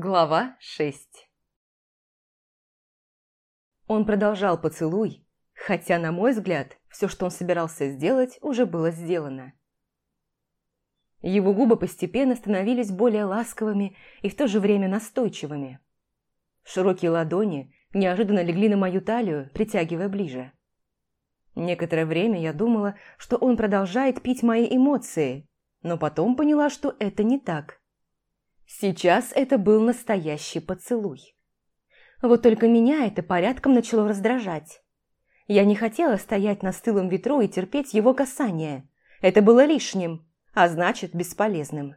Глава 6 Он продолжал поцелуй, хотя, на мой взгляд, все, что он собирался сделать, уже было сделано. Его губы постепенно становились более ласковыми и в то же время настойчивыми. Широкие ладони неожиданно легли на мою талию, притягивая ближе. Некоторое время я думала, что он продолжает пить мои эмоции, но потом поняла, что это не так. Сейчас это был настоящий поцелуй. Вот только меня это порядком начало раздражать. Я не хотела стоять на стылом ветру и терпеть его касание. Это было лишним, а значит, бесполезным.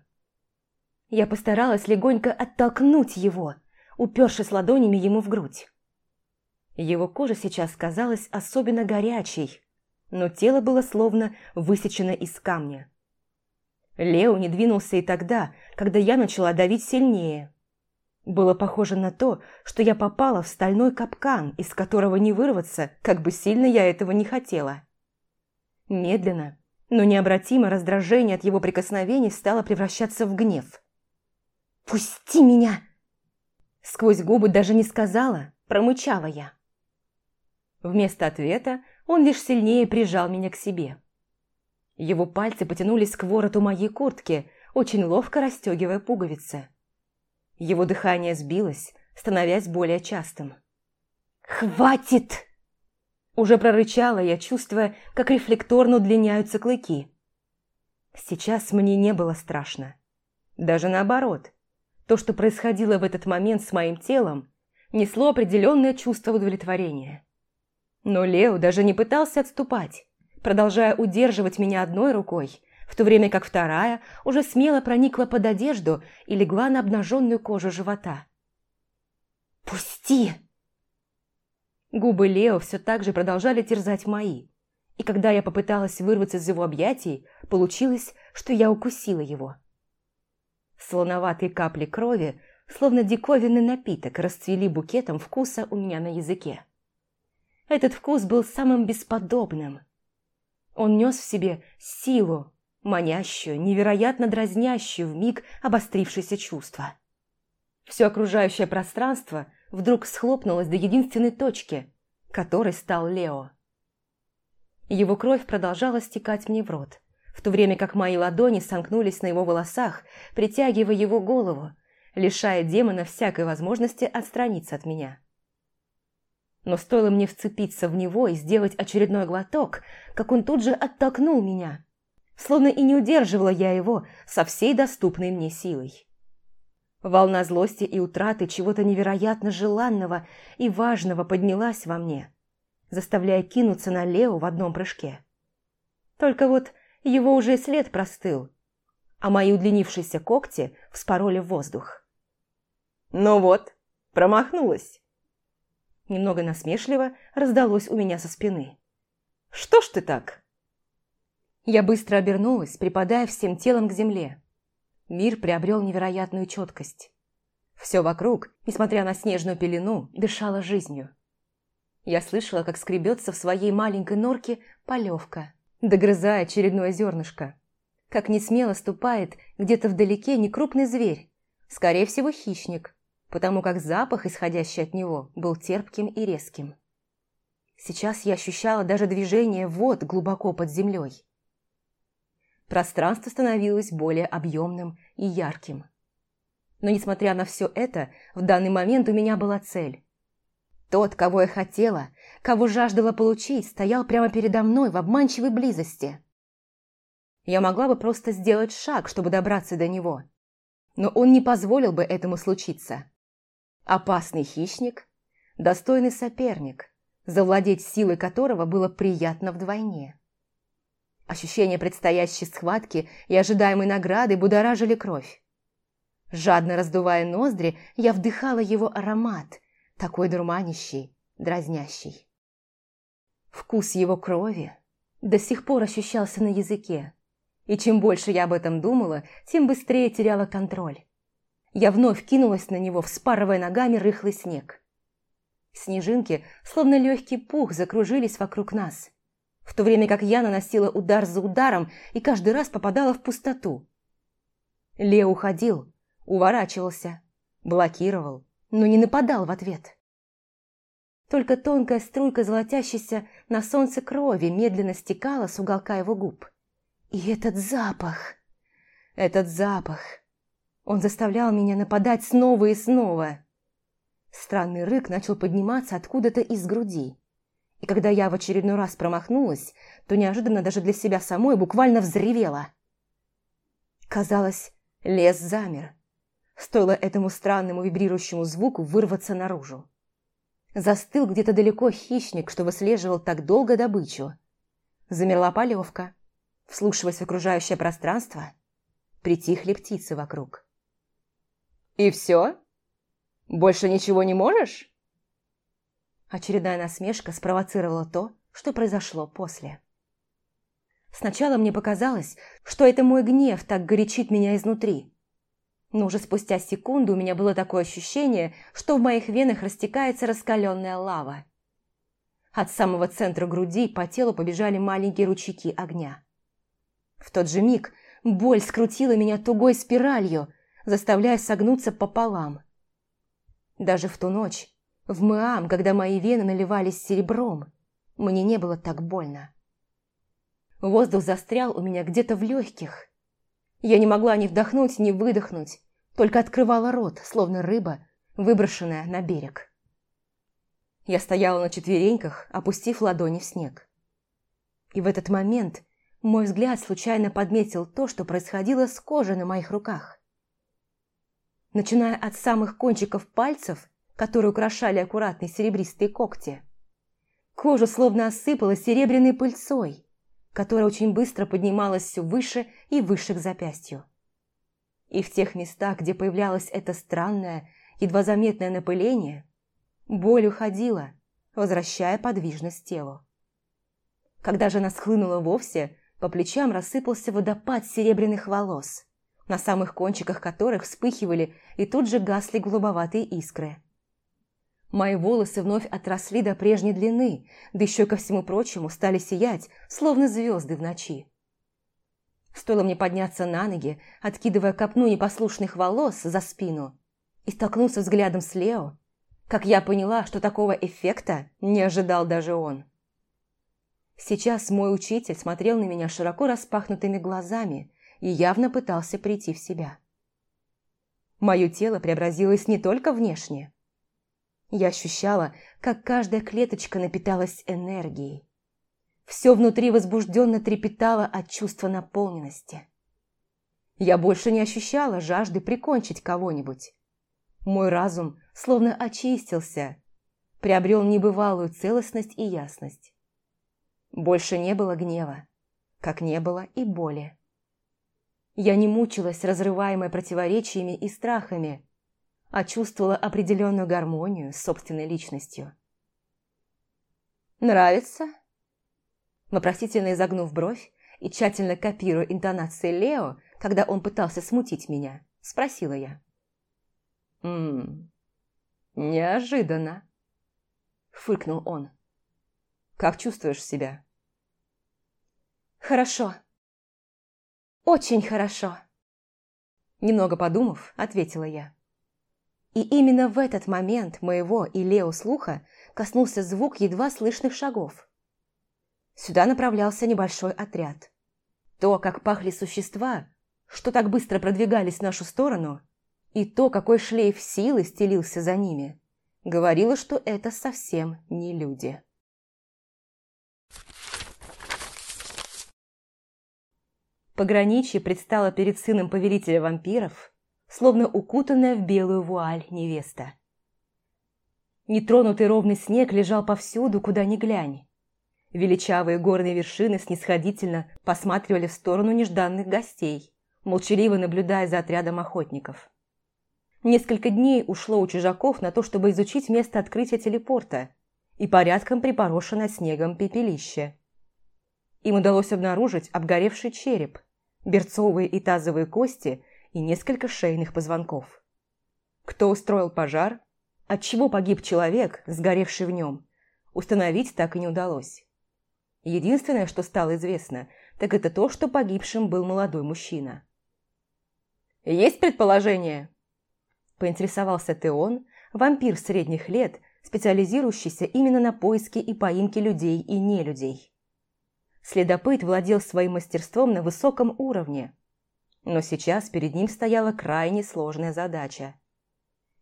Я постаралась легонько оттолкнуть его, упершись ладонями ему в грудь. Его кожа сейчас казалась особенно горячей, но тело было словно высечено из камня. Лео не двинулся и тогда, когда я начала давить сильнее. Было похоже на то, что я попала в стальной капкан, из которого не вырваться, как бы сильно я этого не хотела. Медленно, но необратимо раздражение от его прикосновений стало превращаться в гнев. «Пусти меня!» Сквозь губы даже не сказала, промычала я. Вместо ответа он лишь сильнее прижал меня к себе. Его пальцы потянулись к вороту моей куртки, очень ловко расстегивая пуговицы. Его дыхание сбилось, становясь более частым. «Хватит!» Уже прорычала я, чувствуя, как рефлекторно удлиняются клыки. Сейчас мне не было страшно. Даже наоборот. То, что происходило в этот момент с моим телом, несло определенное чувство удовлетворения. Но Лео даже не пытался отступать, продолжая удерживать меня одной рукой, в то время как вторая уже смело проникла под одежду и легла на обнаженную кожу живота. «Пусти!» Губы Лео все так же продолжали терзать мои, и когда я попыталась вырваться из его объятий, получилось, что я укусила его. Слоноватые капли крови, словно диковинный напиток, расцвели букетом вкуса у меня на языке. Этот вкус был самым бесподобным. Он нес в себе силу, манящую, невероятно дразнящую в миг обострившееся чувство. Все окружающее пространство вдруг схлопнулось до единственной точки, которой стал Лео. Его кровь продолжала стекать мне в рот, в то время как мои ладони сомкнулись на его волосах, притягивая его голову, лишая демона всякой возможности отстраниться от меня. Но стоило мне вцепиться в него и сделать очередной глоток, как он тут же оттолкнул меня. Словно и не удерживала я его со всей доступной мне силой. Волна злости и утраты чего-то невероятно желанного и важного поднялась во мне, заставляя кинуться на Лео в одном прыжке. Только вот его уже след простыл, а мои удлинившиеся когти вспороли воздух. «Ну вот, промахнулась!» Немного насмешливо, раздалось у меня со спины. «Что ж ты так?» Я быстро обернулась, припадая всем телом к земле. Мир приобрел невероятную четкость. Все вокруг, несмотря на снежную пелену, дышало жизнью. Я слышала, как скребется в своей маленькой норке полевка, догрызая очередное зернышко. Как несмело ступает где-то вдалеке некрупный зверь, скорее всего хищник, потому как запах, исходящий от него, был терпким и резким. Сейчас я ощущала даже движение вод глубоко под землей. Пространство становилось более объемным и ярким. Но, несмотря на все это, в данный момент у меня была цель. Тот, кого я хотела, кого жаждала получить, стоял прямо передо мной в обманчивой близости. Я могла бы просто сделать шаг, чтобы добраться до него, но он не позволил бы этому случиться. Опасный хищник, достойный соперник, завладеть силой которого было приятно вдвойне. Ощущение предстоящей схватки и ожидаемой награды будоражили кровь. Жадно раздувая ноздри, я вдыхала его аромат, такой дурманящий, дразнящий. Вкус его крови до сих пор ощущался на языке, и чем больше я об этом думала, тем быстрее теряла контроль. Я вновь кинулась на него, вспарывая ногами рыхлый снег. Снежинки, словно легкий пух, закружились вокруг нас, в то время как я наносила удар за ударом и каждый раз попадала в пустоту. Лео уходил, уворачивался, блокировал, но не нападал в ответ. Только тонкая струйка золотящейся на солнце крови медленно стекала с уголка его губ. И этот запах, этот запах, он заставлял меня нападать снова и снова. Странный рык начал подниматься откуда-то из груди. И когда я в очередной раз промахнулась, то неожиданно даже для себя самой буквально взревела. Казалось, лес замер. Стоило этому странному вибрирующему звуку вырваться наружу. Застыл где-то далеко хищник, что выслеживал так долго добычу. Замерла полевка, вслушиваясь в окружающее пространство. Притихли птицы вокруг. «И все? Больше ничего не можешь?» Очередная насмешка спровоцировала то, что произошло после. Сначала мне показалось, что это мой гнев так горячит меня изнутри. Но уже спустя секунду у меня было такое ощущение, что в моих венах растекается раскаленная лава. От самого центра груди по телу побежали маленькие ручейки огня. В тот же миг боль скрутила меня тугой спиралью, заставляя согнуться пополам. Даже в ту ночь, в Мэам, когда мои вены наливались серебром, мне не было так больно. Воздух застрял у меня где-то в легких. Я не могла ни вдохнуть, ни выдохнуть, только открывала рот, словно рыба, выброшенная на берег. Я стояла на четвереньках, опустив ладони в снег. И в этот момент мой взгляд случайно подметил то, что происходило с кожей на моих руках. Начиная от самых кончиков пальцев, которые украшали аккуратные серебристые когти. Кожа словно осыпала серебряной пыльцой, которая очень быстро поднималась все выше и выше к запястью. И в тех местах, где появлялось это странное, едва заметное напыление, боль уходила, возвращая подвижность телу. Когда же она схлынула вовсе, по плечам рассыпался водопад серебряных волос, на самых кончиках которых вспыхивали и тут же гасли голубоватые искры. Мои волосы вновь отросли до прежней длины, да еще ко всему прочему стали сиять, словно звезды в ночи. Стоило мне подняться на ноги, откидывая копну непослушных волос за спину, и столкнуться взглядом с Лео, как я поняла, что такого эффекта не ожидал даже он. Сейчас мой учитель смотрел на меня широко распахнутыми глазами и явно пытался прийти в себя. Мое тело преобразилось не только внешне. Я ощущала, как каждая клеточка напиталась энергией. Все внутри возбужденно трепетало от чувства наполненности. Я больше не ощущала жажды прикончить кого-нибудь. Мой разум словно очистился, приобрел небывалую целостность и ясность. Больше не было гнева, как не было и боли. Я не мучилась, разрываемой противоречиями и страхами, а чувствовала определенную гармонию с собственной личностью. «Нравится?» Вопросительно изогнув бровь и тщательно копируя интонации Лео, когда он пытался смутить меня, спросила я. «Ммм, неожиданно», — фыркнул он. Как чувствуешь себя?» «Хорошо. Очень хорошо», – немного подумав, ответила я. И именно в этот момент моего и Лео слуха коснулся звук едва слышных шагов. Сюда направлялся небольшой отряд. То, как пахли существа, что так быстро продвигались в нашу сторону, и то, какой шлейф силы стелился за ними, говорило, что это совсем не люди. Пограничье предстало перед сыном повелителя вампиров, словно укутанная в белую вуаль невеста. Нетронутый ровный снег лежал повсюду, куда ни глянь. Величавые горные вершины снисходительно посматривали в сторону нежданных гостей, молчаливо наблюдая за отрядом охотников. Несколько дней ушло у чужаков на то, чтобы изучить место открытия телепорта и порядком припорошенное снегом пепелище. Им удалось обнаружить обгоревший череп – берцовые и тазовые кости и несколько шейных позвонков. Кто устроил пожар, отчего погиб человек, сгоревший в нем, установить так и не удалось. Единственное, что стало известно, так это то, что погибшим был молодой мужчина. «Есть предположение?» Поинтересовался Теон, вампир средних лет, специализирующийся именно на поиске и поимке людей и нелюдей. Следопыт владел своим мастерством на высоком уровне, но сейчас перед ним стояла крайне сложная задача.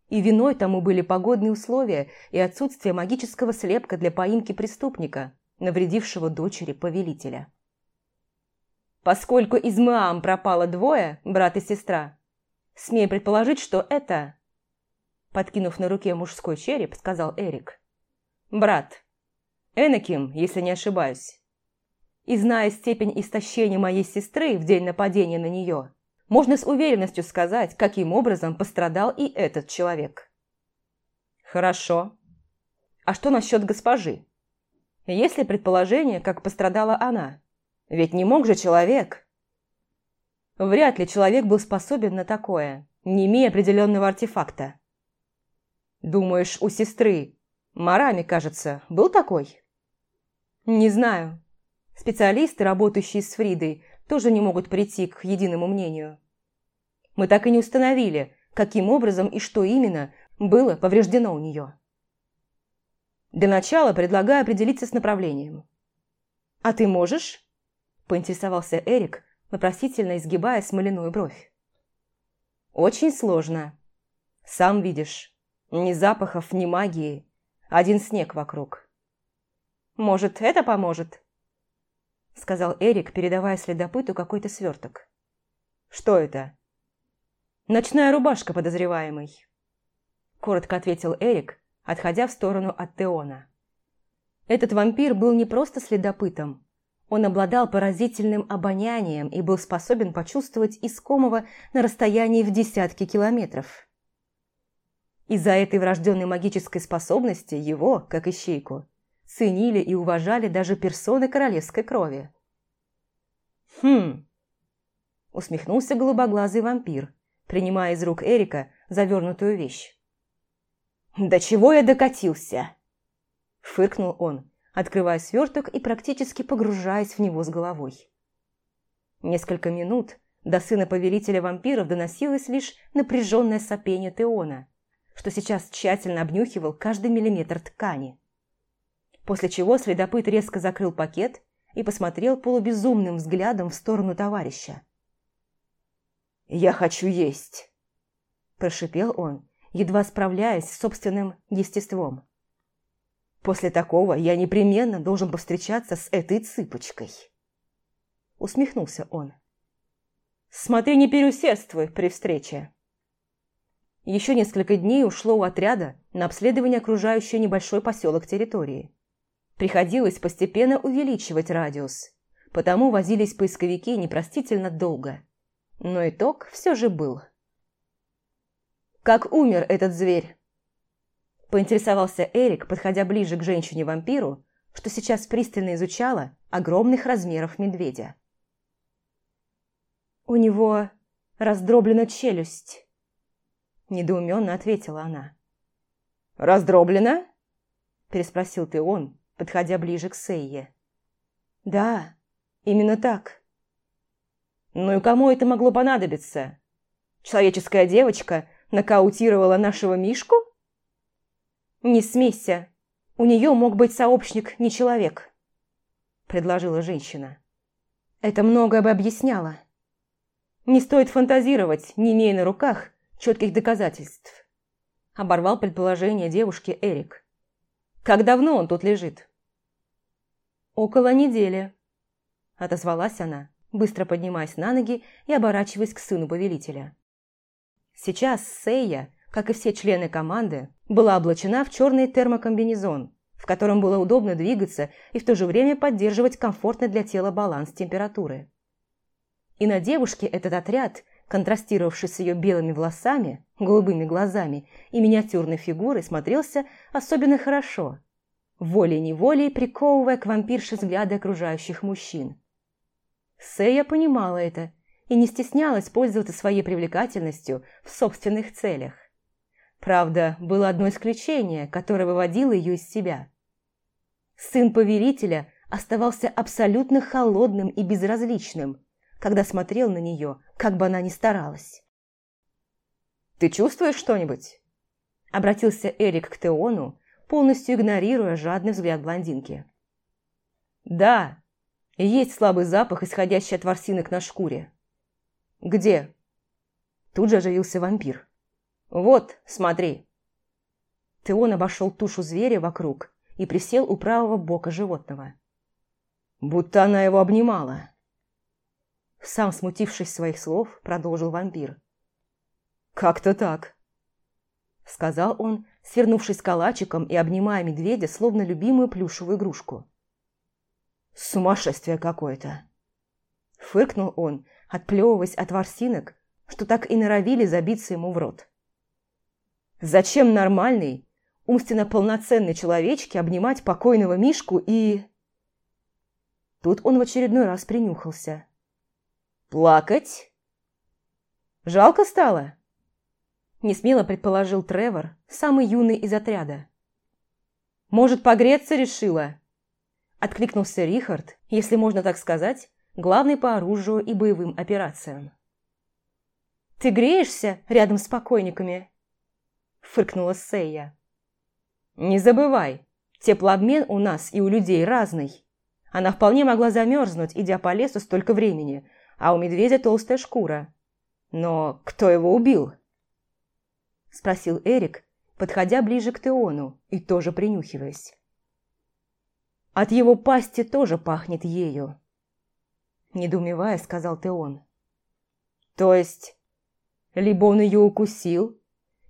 И виной тому были погодные условия и отсутствие магического слепка для поимки преступника, навредившего дочери повелителя. Поскольку из Маам пропало двое, брат и сестра, смею предположить, что это... Подкинув на руке мужской череп, сказал Эрик. «Брат. Энаким, если не ошибаюсь. И зная степень истощения моей сестры в день нападения на нее, можно с уверенностью сказать, каким образом пострадал и этот человек». «Хорошо. А что насчет госпожи? Есть ли предположение, как пострадала она?» Ведь не мог же человек... Вряд ли человек был способен на такое, не имея определенного артефакта. Думаешь, у сестры, Марами, кажется, был такой? Не знаю. Специалисты, работающие с Фридой, тоже не могут прийти к единому мнению. Мы так и не установили, каким образом и что именно было повреждено у нее. Для начала предлагаю определиться с направлением. А ты можешь? поинтересовался Эрик, вопросительно изгибая смоляную бровь. «Очень сложно. Сам видишь, ни запахов, ни магии, один снег вокруг». «Может, это поможет?» Сказал Эрик, передавая следопыту какой-то сверток. «Что это?» «Ночная рубашка подозреваемый», коротко ответил Эрик, отходя в сторону от Теона. Этот вампир был не просто следопытом, он обладал поразительным обонянием и был способен почувствовать искомого на расстоянии в десятки километров. Из-за этой врожденной магической способности его, как ищейку, ценили и уважали даже персоны королевской крови. «Хм...» – усмехнулся голубоглазый вампир, принимая из рук Эрика завернутую вещь. «До чего я докатился?» – фыркнул он, открывая сверток и практически погружаясь в него с головой. Несколько минут до сына повелителя вампиров доносилось лишь напряженное сопение Теона, что сейчас тщательно обнюхивал каждый миллиметр ткани. После чего следопыт резко закрыл пакет и посмотрел полубезумным взглядом в сторону товарища. «Я хочу есть!» – прошипел он, едва справляясь с собственным естеством. После такого я непременно должен повстречаться с этой цыпочкой. Усмехнулся он. Смотри, не переусердствуй при встрече. Еще несколько дней ушло у отряда на обследование окружающей небольшой поселок территории. Приходилось постепенно увеличивать радиус, потому возились поисковики непростительно долго. Но итог все же был. Как умер этот зверь? Поинтересовался Эрик, подходя ближе к женщине-вампиру, что сейчас пристально изучала огромных размеров медведя. «У него раздроблена челюсть», – недоуменно ответила она. «Раздроблена?» – переспросил ты он, подходя ближе к Сейе. «Да, именно так». «Ну и кому это могло понадобиться? Человеческая девочка нокаутировала нашего Мишку?» «Не смейся. У нее мог быть сообщник, не человек», – предложила женщина. Это многое бы объясняло. Не стоит фантазировать, не имея на руках четких доказательств. Оборвал предположение девушки Эрик. Как давно он тут лежит? Около недели. Отозвалась она, быстро поднимаясь на ноги и оборачиваясь к сыну повелителя. Сейчас Сейя как и все члены команды, была облачена в черный термокомбинезон, в котором было удобно двигаться и в то же время поддерживать комфортный для тела баланс температуры. И на девушке этот отряд, контрастировавший с ее белыми волосами, голубыми глазами и миниатюрной фигурой, смотрелся особенно хорошо, волей-неволей приковывая к вампирше взгляды окружающих мужчин. Сэя понимала это и не стеснялась пользоваться своей привлекательностью в собственных целях. Правда, было одно исключение, которое выводило ее из себя. Сын повелителя оставался абсолютно холодным и безразличным, когда смотрел на нее, как бы она ни старалась. «Ты чувствуешь что-нибудь?» Обратился Эрик к Теону, полностью игнорируя жадный взгляд блондинки. «Да, есть слабый запах, исходящий от ворсинок на шкуре». «Где?» Тут же оживился вампир. «Вот, смотри». Теон обошел тушу зверя вокруг и присел у правого бока животного. Будто она его обнимала. Сам смутившись своих слов, продолжил вампир. «Как-то так», — сказал он, свернувшись калачиком и обнимая медведя, словно любимую плюшевую игрушку. «Сумасшествие какое-то!» Фыркнул он, отплевываясь от ворсинок, что так и норовили забиться ему в рот. «Зачем нормальный, умственно полноценной человечке обнимать покойного Мишку и...» Тут он в очередной раз принюхался. «Плакать?» «Жалко стало?» Несмело предположил Тревор, самый юный из отряда. «Может, погреться решила?» Откликнулся Рихард, если можно так сказать, главный по оружию и боевым операциям. «Ты греешься рядом с покойниками?» Фыркнула Сейя. «Не забывай, теплообмен у нас и у людей разный. Она вполне могла замерзнуть, идя по лесу столько времени, а у медведя толстая шкура. Но кто его убил?» Спросил Эрик, подходя ближе к Теону и тоже принюхиваясь. «От его пасти тоже пахнет ею», – недоумевая, сказал Теон. «То есть, либо он ее укусил,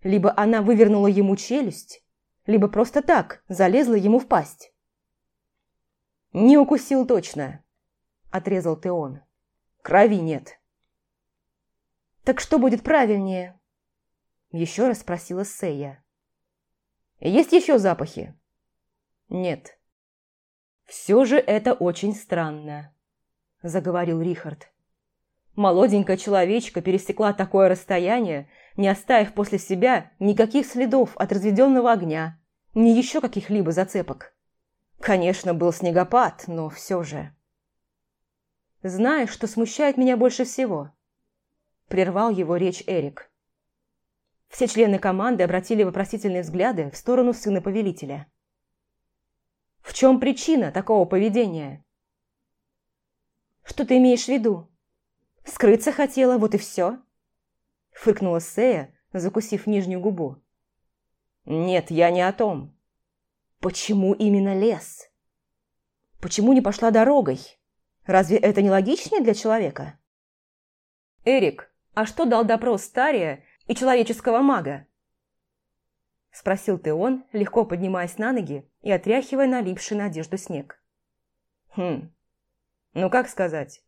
либо она вывернула ему челюсть, либо просто так залезла ему в пасть?» «Не укусил точно», – отрезал Теон. «Крови нет». «Так что будет правильнее?» – еще раз спросила Сея. «Есть еще запахи?» «Нет». «Все же это очень странно», – заговорил Рихард. Молоденькая человечка пересекла такое расстояние, не оставив после себя никаких следов от разведенного огня, ни еще каких-либо зацепок. Конечно, был снегопад, но все же. «Знаешь, что смущает меня больше всего?» Прервал его речь Эрик. Все члены команды обратили вопросительные взгляды в сторону сына повелителя. «В чем причина такого поведения?» «Что ты имеешь в виду? Скрыться хотела, вот и все?» Фыркнула Сея, закусив нижнюю губу. «Нет, я не о том. Почему именно лес? Почему не пошла дорогой? Разве это не логичнее для человека? «Эрик, а что дал допрос Стария и человеческого мага?» Спросил Теон, легко поднимаясь на ноги и отряхивая налипший на одежду снег. «Хм, ну как сказать?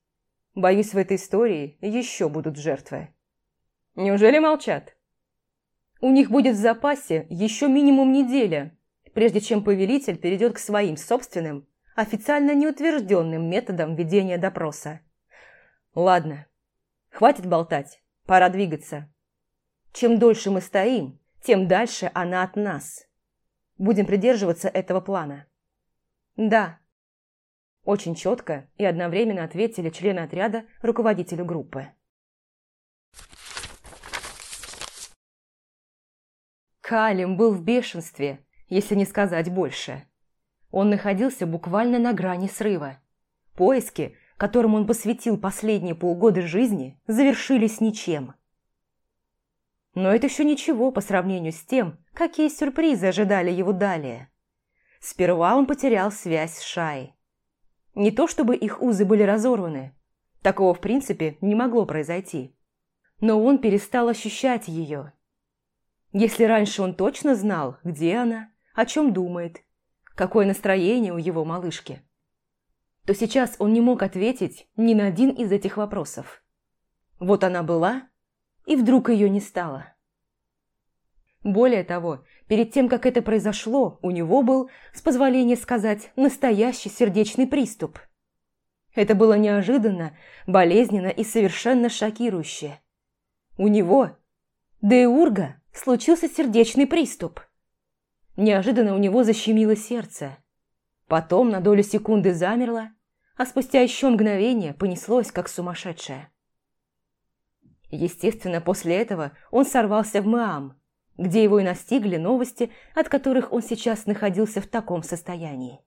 Боюсь, в этой истории еще будут жертвы. Неужели молчат? У них будет в запасе еще минимум неделя, прежде чем повелитель перейдет к своим собственным, официально неутвержденным методам ведения допроса. Ладно, хватит болтать, пора двигаться. Чем дольше мы стоим, тем дальше она от нас. Будем придерживаться этого плана. Да. Очень четко и одновременно ответили члены отряда руководителю группы. Калим был в бешенстве если не сказать больше. Он находился буквально на грани срыва. Поиски, которым он посвятил последние полгода жизни, завершились ничем. Но это еще ничего по сравнению с тем, какие сюрпризы ожидали его далее. Сперва он потерял связь с Шай. Не то чтобы их узы были разорваны. Такого, в принципе, не могло произойти. Но он перестал ощущать ее. Если раньше он точно знал, где она, о чем думает, какое настроение у его малышки, то сейчас он не мог ответить ни на один из этих вопросов. Вот она была, и вдруг ее не стало. Более того, перед тем, как это произошло, у него был, с позволения сказать, настоящий сердечный приступ. Это было неожиданно, болезненно и совершенно шокирующе. У него, Деурга, случился сердечный приступ – Неожиданно у него защемило сердце. Потом на долю секунды замерло, а спустя еще мгновение понеслось, как сумасшедшее. Естественно, после этого он сорвался в Маам, где его и настигли новости, от которых он сейчас находился в таком состоянии.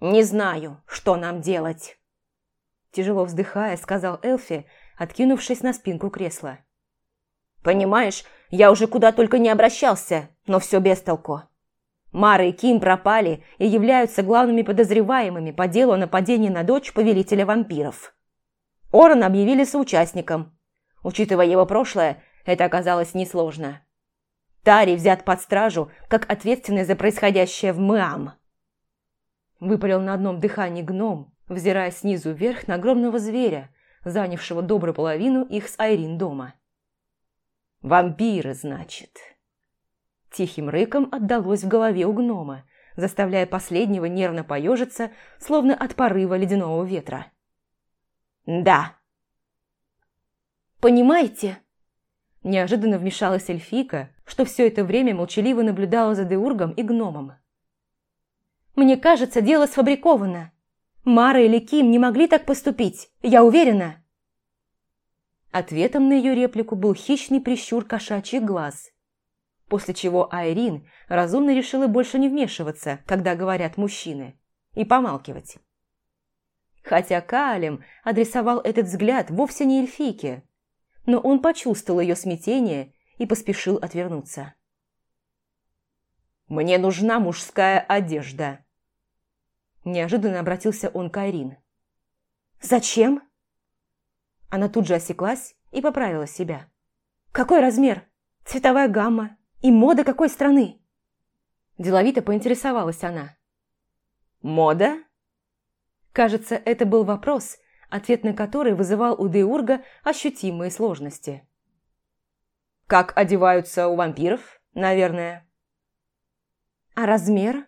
«Не знаю, что нам делать», – тяжело вздыхая, сказал Элфи, откинувшись на спинку кресла. «Понимаешь, я уже куда только не обращался, но все без толку. Мара и Ким пропали и являются главными подозреваемыми по делу о нападении на дочь повелителя вампиров. Орона объявили соучастником. Учитывая его прошлое, это оказалось несложно. Тари взят под стражу, как ответственный за происходящее в Мэам. Выпалил на одном дыхании гном, взирая снизу вверх на огромного зверя, занявшего добрую половину их с Айрин дома. «Вампиры, значит». Тихим рыком отдалось в голове у гнома, заставляя последнего нервно поежиться, словно от порыва ледяного ветра. «Да». «Понимаете?» Неожиданно вмешалась эльфийка, что все это время молчаливо наблюдала за Деургом и гномом. «Мне кажется, дело сфабриковано. Мара или Ким не могли так поступить, я уверена». Ответом на ее реплику был хищный прищур кошачьих глаз, после чего Айрин разумно решила больше не вмешиваться, когда говорят мужчины, и помалкивать. Хотя Каалем адресовал этот взгляд вовсе не эльфийке, но он почувствовал ее смятение и поспешил отвернуться. «Мне нужна мужская одежда», Неожиданно обратился он к Айрин. «Зачем?» Она тут же осеклась и поправила себя. «Какой размер? Цветовая гамма? И мода какой страны?» Деловито поинтересовалась она. «Мода?» Кажется, это был вопрос, ответ на который вызывал у Деурга ощутимые сложности. «Как одеваются у вампиров, наверное?» «А размер?»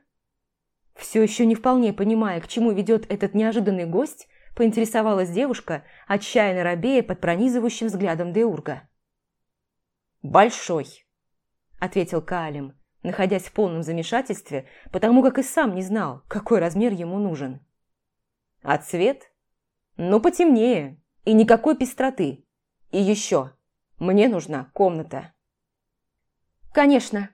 Все еще не вполне понимая, к чему ведет этот неожиданный гость, поинтересовалась девушка, отчаянно робея под пронизывающим взглядом Деурга. «Большой», – ответил Калим, находясь в полном замешательстве, потому как и сам не знал, какой размер ему нужен. «А цвет? Ну, потемнее, и никакой пестроты. И еще, мне нужна комната». «Конечно».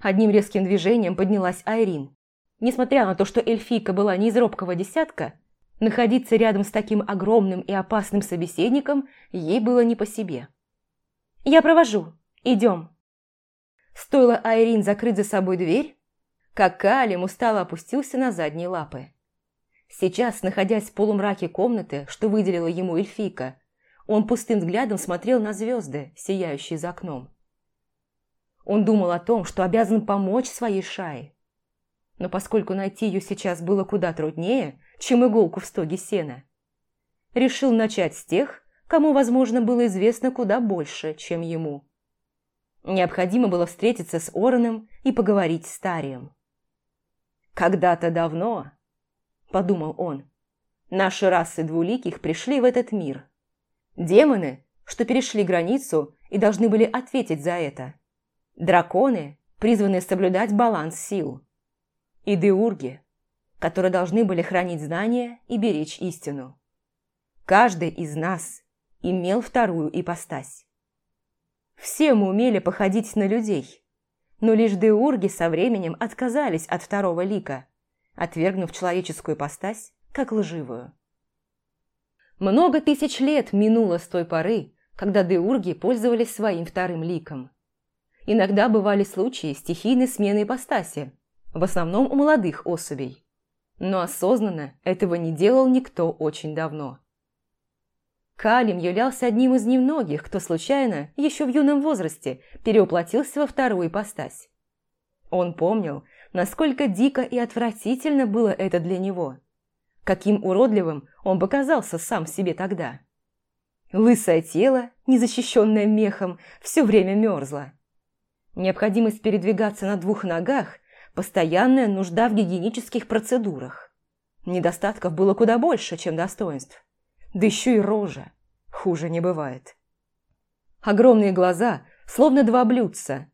Одним резким движением поднялась Айрин. Несмотря на то, что эльфийка была не из робкого десятка, находиться рядом с таким огромным и опасным собеседником ей было не по себе. «Я провожу. Идем». Стоило Айрин закрыть за собой дверь, как Калим устало опустился на задние лапы. Сейчас, находясь в полумраке комнаты, что выделила ему эльфийка, он пустым взглядом смотрел на звезды, сияющие за окном. Он думал о том, что обязан помочь своей шае, но поскольку найти ее сейчас было куда труднее, чем иголку в стоге сена, решил начать с тех, кому, возможно, было известно куда больше, чем ему. Необходимо было встретиться с Ороном и поговорить с Тарием. «Когда-то давно», – подумал он, – «наши расы двуликих пришли в этот мир. Демоны, что перешли границу и должны были ответить за это. Драконы, призванные соблюдать баланс сил и деурги, которые должны были хранить знания и беречь истину. Каждый из нас имел вторую ипостась. Все мы умели походить на людей, но лишь деурги со временем отказались от второго лика, отвергнув человеческую ипостась как лживую. Много тысяч лет минуло с той поры, когда деурги пользовались своим вторым ликом. Иногда бывали случаи стихийной смены ипостаси, в основном у молодых особей. Но осознанно этого не делал никто очень давно. Калим являлся одним из немногих, кто случайно, еще в юном возрасте, переуплотился во вторую ипостась. Он помнил, насколько дико и отвратительно было это для него. Каким уродливым он показался сам себе тогда. Лысое тело, незащищенное мехом, все время мерзло. Необходимость передвигаться на двух ногах Постоянная нужда в гигиенических процедурах. Недостатков было куда больше, чем достоинств. Да еще и рожа. Хуже не бывает. Огромные глаза, словно два блюдца.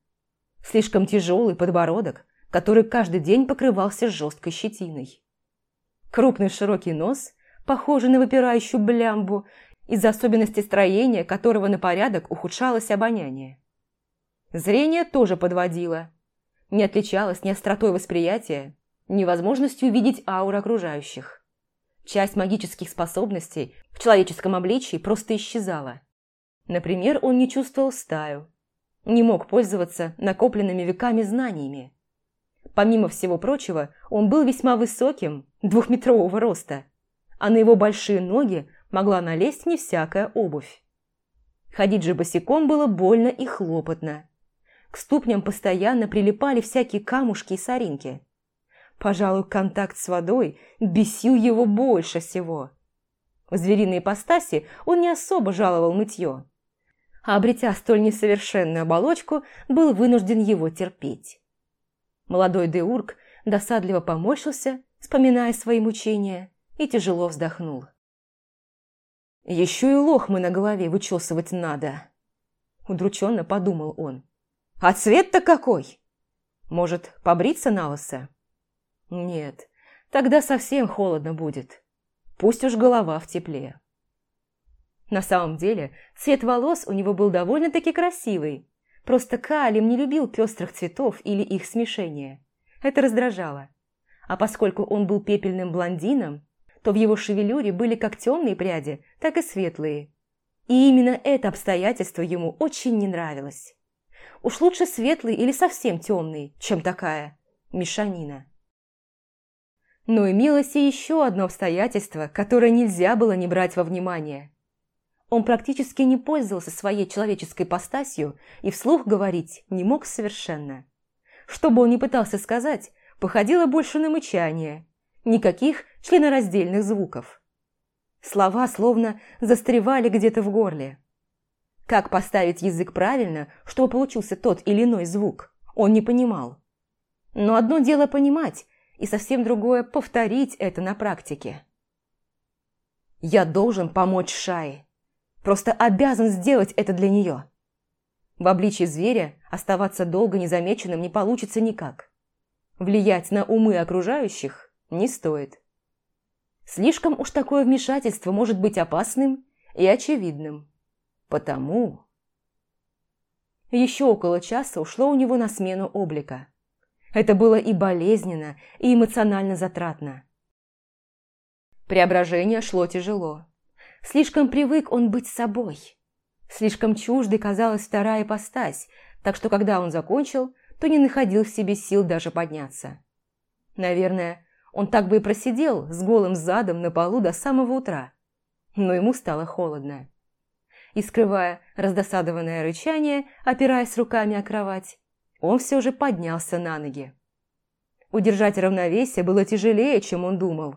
Слишком тяжелый подбородок, который каждый день покрывался жесткой щетиной. Крупный широкий нос, похожий на выпирающую блямбу, из-за особенностей строения, которого на порядок ухудшалось обоняние. Зрение тоже подводило. Не отличалось ни остротой восприятия, ни возможностью видеть ауру окружающих. Часть магических способностей в человеческом обличии просто исчезала. Например, он не чувствовал стаю, не мог пользоваться накопленными веками знаниями. Помимо всего прочего, он был весьма высоким, двухметрового роста, а на его большие ноги могла налезть не всякая обувь. Ходить же босиком было больно и хлопотно. К ступням постоянно прилипали всякие камушки и соринки. Пожалуй, контакт с водой бесил его больше всего. В звериной ипостаси он не особо жаловал мытье, а обретя столь несовершенную оболочку, был вынужден его терпеть. Молодой Деург досадливо поморщился, вспоминая свои мучения, и тяжело вздохнул. «Еще и лохмы на голове вычесывать надо», – удрученно подумал он. «А цвет-то какой? Может, побриться на лысо?» «Нет, тогда совсем холодно будет. Пусть уж голова в тепле». На самом деле, цвет волос у него был довольно-таки красивый, Просто Калим не любил пестрых цветов или их смешения. Это раздражало. А поскольку он был пепельным блондином, то в его шевелюре были как темные пряди, так и светлые. И именно это обстоятельство ему очень не нравилось. Уж лучше светлый или совсем темный, чем такая мешанина. Но имелось и еще одно обстоятельство, которое нельзя было не брать во внимание – он практически не пользовался своей человеческой постасью и вслух говорить не мог совершенно. Что бы он ни пытался сказать, походило больше на мычание. Никаких членораздельных звуков. Слова словно застревали где-то в горле. Как поставить язык правильно, чтобы получился тот или иной звук, он не понимал. Но одно дело понимать, и совсем другое – повторить это на практике. «Я должен помочь Шае», Просто обязан сделать это для нее. В обличье зверя оставаться долго незамеченным не получится никак. Влиять на умы окружающих не стоит. Слишком уж такое вмешательство может быть опасным и очевидным. Потому... Еще около часа ушло у него на смену облика. Это было и болезненно, и эмоционально затратно. Преображение шло тяжело. Слишком привык он быть собой. Слишком чуждой казалась вторая ипостась, так что когда он закончил, то не находил в себе сил даже подняться. Наверное, он так бы и просидел с голым задом на полу до самого утра. Но ему стало холодно. И скрывая раздосадованное рычание, опираясь руками о кровать, он все же поднялся на ноги. Удержать равновесие было тяжелее, чем он думал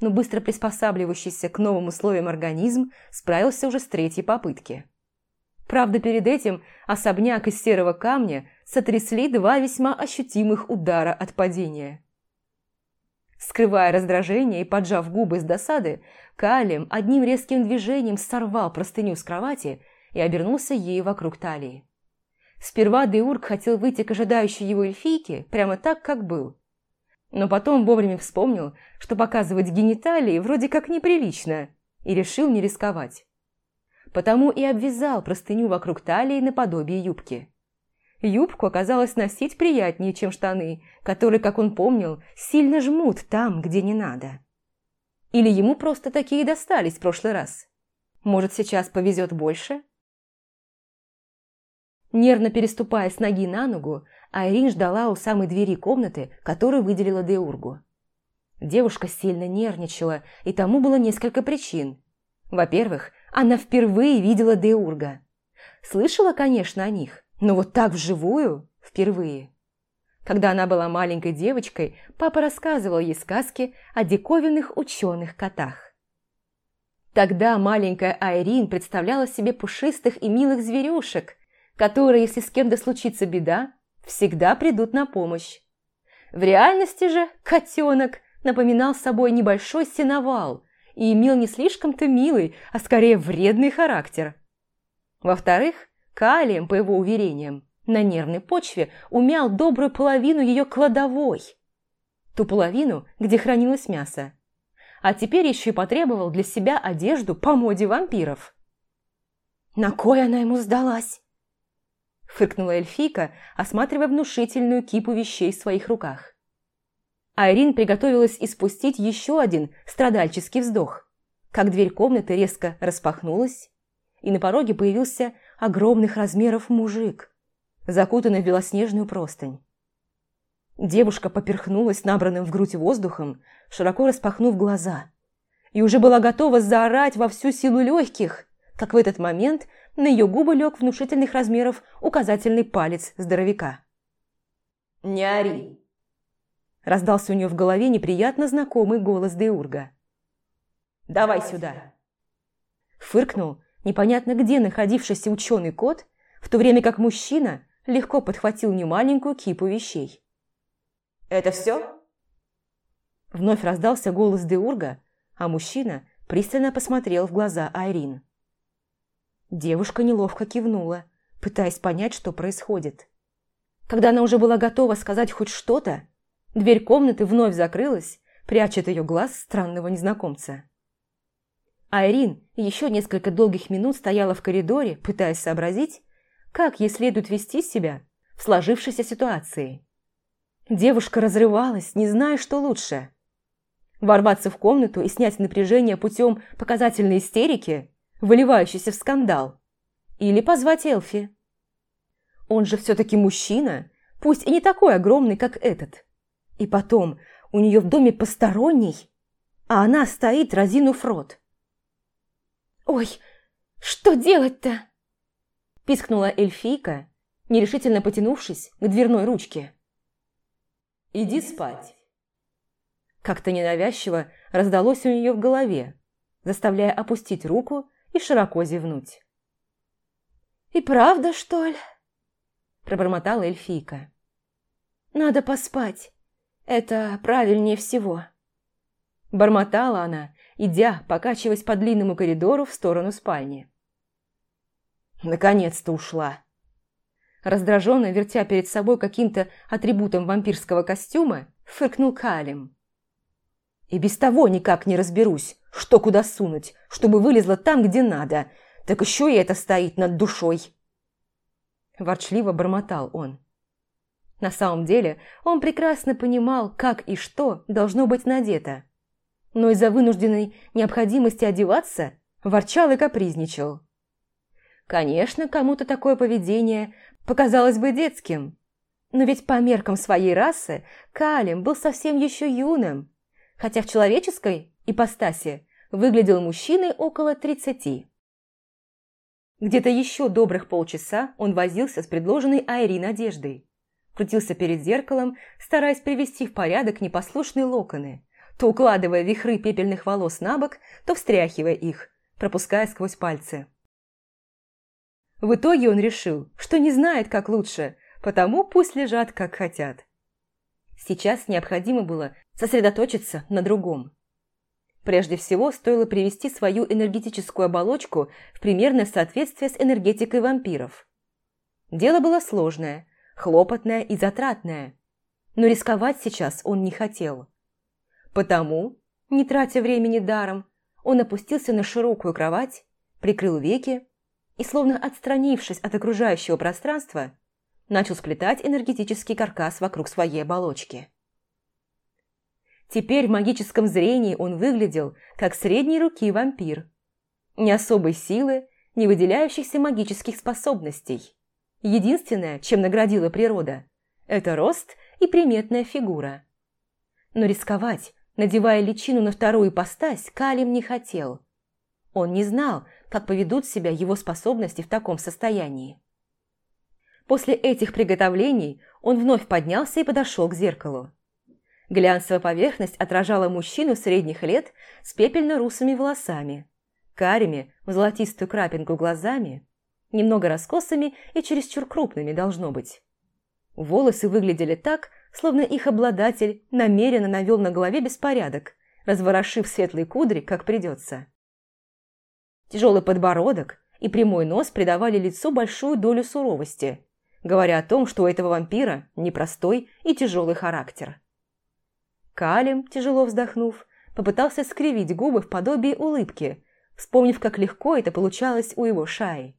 но быстро приспосабливающийся к новым условиям организм справился уже с третьей попытки. Правда, перед этим особняк из серого камня сотрясли два весьма ощутимых удара от падения. Скрывая раздражение и поджав губы с досады, Калим одним резким движением сорвал простыню с кровати и обернулся ею вокруг талии. Сперва Деург хотел выйти к ожидающей его эльфийке прямо так, как был, но потом вовремя вспомнил, что показывать гениталии вроде как неприлично, и решил не рисковать. Потому и обвязал простыню вокруг талии наподобие юбки. Юбку оказалось носить приятнее, чем штаны, которые, как он помнил, сильно жмут там, где не надо. Или ему просто такие достались в прошлый раз. Может, сейчас повезет больше? Нервно переступая с ноги на ногу, Айрин ждала у самой двери комнаты, которую выделила Деургу. Девушка сильно нервничала, и тому было несколько причин. Во-первых, она впервые видела Деурга. Слышала, конечно, о них, но вот так вживую – впервые. Когда она была маленькой девочкой, папа рассказывал ей сказки о диковинных ученых котах. Тогда маленькая Айрин представляла себе пушистых и милых зверюшек, которые, если с кем-то случится беда, всегда придут на помощь. В реальности же котенок напоминал собой небольшой сеновал и имел не слишком-то милый, а скорее вредный характер. Во-вторых, Калием, по его уверениям, на нервной почве умял добрую половину ее кладовой. Ту половину, где хранилось мясо. а теперь еще и потребовал для себя одежду по моде вампиров. «На кой она ему сдалась?» Фыркнула эльфийка, осматривая внушительную кипу вещей в своих руках. Айрин приготовилась испустить еще один страдальческий вздох, как дверь комнаты резко распахнулась, и на пороге появился огромных размеров мужик, закутанный в белоснежную простынь. Девушка поперхнулась набранным в грудь воздухом, широко распахнув глаза, и уже была готова заорать во всю силу легких, как в этот момент на ее губы лег внушительных размеров указательный палец здоровяка. «Не ори!» Раздался у нее в голове неприятно знакомый голос Деурга. «Давай сюда!» Фыркнул непонятно где находившийся ученый кот, в то время как мужчина легко подхватил немаленькую кипу вещей. «Это все?» Вновь раздался голос Деурга, а мужчина пристально посмотрел в глаза Айрин. Девушка неловко кивнула, пытаясь понять, что происходит. Когда она уже была готова сказать хоть что-то, дверь комнаты вновь закрылась, пряча от ее глаз странного незнакомца. Айрин еще несколько долгих минут стояла в коридоре, пытаясь сообразить, как ей следует вести себя в сложившейся ситуации. Девушка разрывалась, не зная, что лучше. Ворваться в комнату и снять напряжение путем показательной истерики, выливающейся в скандал. Или позвать Элфи. Он же все-таки мужчина, пусть и не такой огромный, как этот. И потом, у нее в доме посторонний, а она стоит, разинув рот. «Ой, что делать-то?» Пискнула эльфийка, нерешительно потянувшись к дверной ручке. «Иди спать». Как-то ненавязчиво раздалось у нее в голове, заставляя опустить руку и широко зевнуть. «И правда, что ли?» пробормотала эльфийка. «Надо поспать. Это правильнее всего». Бормотала она, идя, покачиваясь по длинному коридору в сторону спальни. Наконец-то ушла. Раздраженно, вертя перед собой каким-то атрибутом вампирского костюма, фыркнул Калим. «И без того никак не разберусь, что куда сунуть, чтобы вылезла там, где надо. Так еще и это стоит над душой». Ворчливо бормотал он. На самом деле он прекрасно понимал, как и что должно быть надето но из-за вынужденной необходимости одеваться ворчал и капризничал. Конечно, кому-то такое поведение показалось бы детским, но ведь по меркам своей расы Калим был совсем еще юным, хотя в человеческой ипостаси выглядел мужчиной около тридцати. Где-то еще добрых полчаса он возился с предложенной Айрин одеждой. Крутился перед зеркалом, стараясь привести в порядок непослушные локоны, то укладывая вихры пепельных волос на бок, то встряхивая их, пропуская сквозь пальцы. В итоге он решил, что не знает, как лучше, потому пусть лежат, как хотят. Сейчас необходимо было сосредоточиться на другом. Прежде всего, стоило привести свою энергетическую оболочку в примерное соответствие с энергетикой вампиров. Дело было сложное, хлопотное и затратное, но рисковать сейчас он не хотел. Потому, не тратя времени даром, он опустился на широкую кровать, прикрыл веки и, словно отстранившись от окружающего пространства, начал сплетать энергетический каркас вокруг своей оболочки. Теперь в магическом зрении он выглядел как средней руки вампир. Ни особой силы, ни выделяющихся магических способностей. Единственное, чем наградила природа, это рост и приметная фигура. Но рисковать, Надевая личину на вторую ипостась, Калим не хотел. Он не знал, как поведут себя его способности в таком состоянии. После этих приготовлений он вновь поднялся и подошел к зеркалу. Глянцевая поверхность отражала мужчину средних лет с пепельно-русыми волосами, карими в золотистую крапинку глазами, немного раскосыми и чересчур крупными должно быть. Волосы выглядели так, словно их обладатель намеренно навел на голове беспорядок, разворошив светлые кудри, как придется. Тяжелый подбородок и прямой нос придавали лицу большую долю суровости, говоря о том, что у этого вампира непростой и тяжелый характер. Калим, тяжело вздохнув, попытался скривить губы в подобии улыбки, вспомнив, как легко это получалось у его шаи.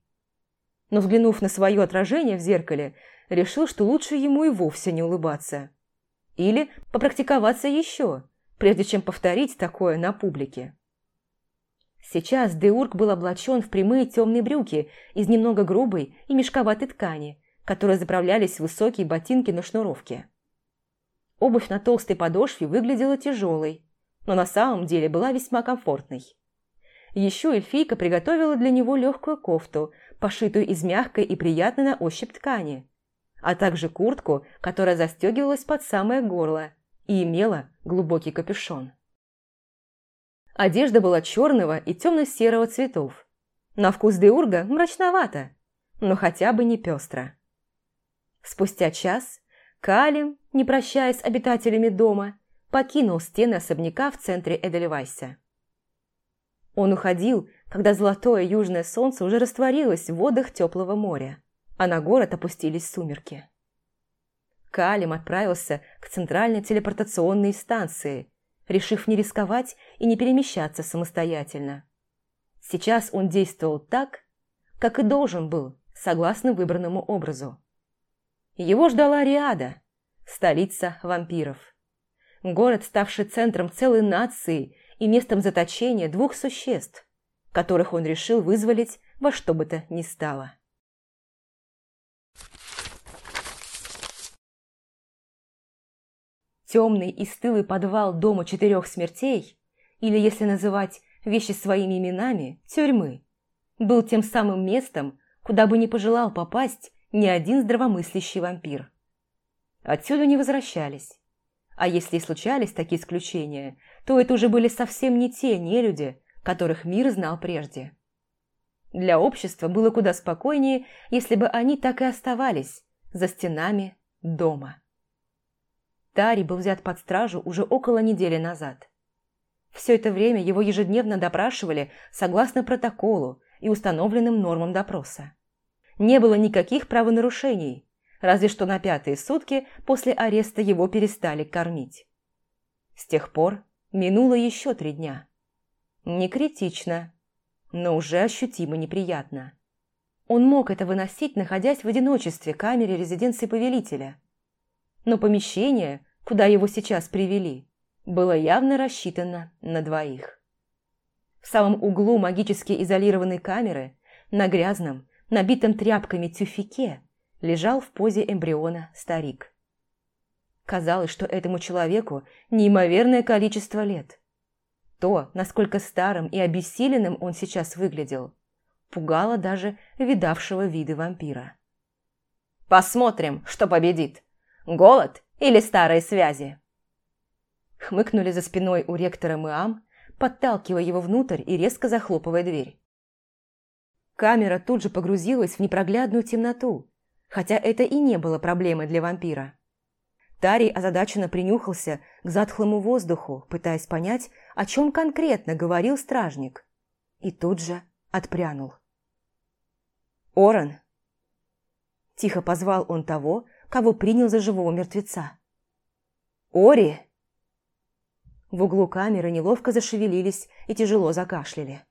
Но взглянув на свое отражение в зеркале, решил, что лучше ему и вовсе не улыбаться. Или попрактиковаться еще, прежде чем повторить такое на публике. Сейчас Деург был облачен в прямые темные брюки из немного грубой и мешковатой ткани, которые заправлялись в высокие ботинки на шнуровке. Обувь на толстой подошве выглядела тяжелой, но на самом деле была весьма комфортной. Еще эльфийка приготовила для него легкую кофту, пошитую из мягкой и приятной на ощупь ткани, а также куртку, которая застегивалась под самое горло и имела глубокий капюшон. Одежда была черного и темно-серого цветов. На вкус Деурга мрачновато, но хотя бы не пестро. Спустя час Калим, не прощаясь с обитателями дома, покинул стены особняка в центре Эдельвайса. Он уходил, когда золотое южное солнце уже растворилось в водах теплого моря, а на город опустились сумерки. Калим отправился к центральной телепортационной станции, решив не рисковать и не перемещаться самостоятельно. Сейчас он действовал так, как и должен был, согласно выбранному образу. Его ждала Риада, столица вампиров. Город, ставший центром целой нации и местом заточения двух существ, которых он решил вызволить во что бы то ни стало. Темный и стылый подвал дома четырех смертей, или, если называть вещи своими именами, тюрьмы, был тем самым местом, куда бы не пожелал попасть ни один здравомыслящий вампир. Отсюда не возвращались. А если и случались такие исключения, то это уже были совсем не те нелюди, которых мир знал прежде. Для общества было куда спокойнее, если бы они так и оставались за стенами дома. Тари был взят под стражу уже около недели назад. Все это время его ежедневно допрашивали согласно протоколу и установленным нормам допроса. Не было никаких правонарушений, разве что на пятые сутки после ареста его перестали кормить. С тех пор минуло еще три дня. Не критично, но уже ощутимо неприятно. Он мог это выносить, находясь в одиночестве в камере резиденции повелителя. Но помещение, куда его сейчас привели, было явно рассчитано на двоих. В самом углу магически изолированной камеры, на грязном, набитом тряпками тюфике, лежал в позе эмбриона старик. Казалось, что этому человеку неимоверное количество лет. То, насколько старым и обессиленным он сейчас выглядел, пугало даже видавшего виды вампира. «Посмотрим, что победит. Голод или старые связи?» Хмыкнули за спиной у ректора Мэам, подталкивая его внутрь и резко захлопывая дверь. Камера тут же погрузилась в непроглядную темноту, хотя это и не было проблемой для вампира. Тарий озадаченно принюхался к затхлому воздуху, пытаясь понять, о чем конкретно говорил стражник, и тут же отпрянул. «Оран!» Тихо позвал он того, кого принял за живого мертвеца. «Ори!» В углу камеры неловко зашевелились и тяжело закашляли.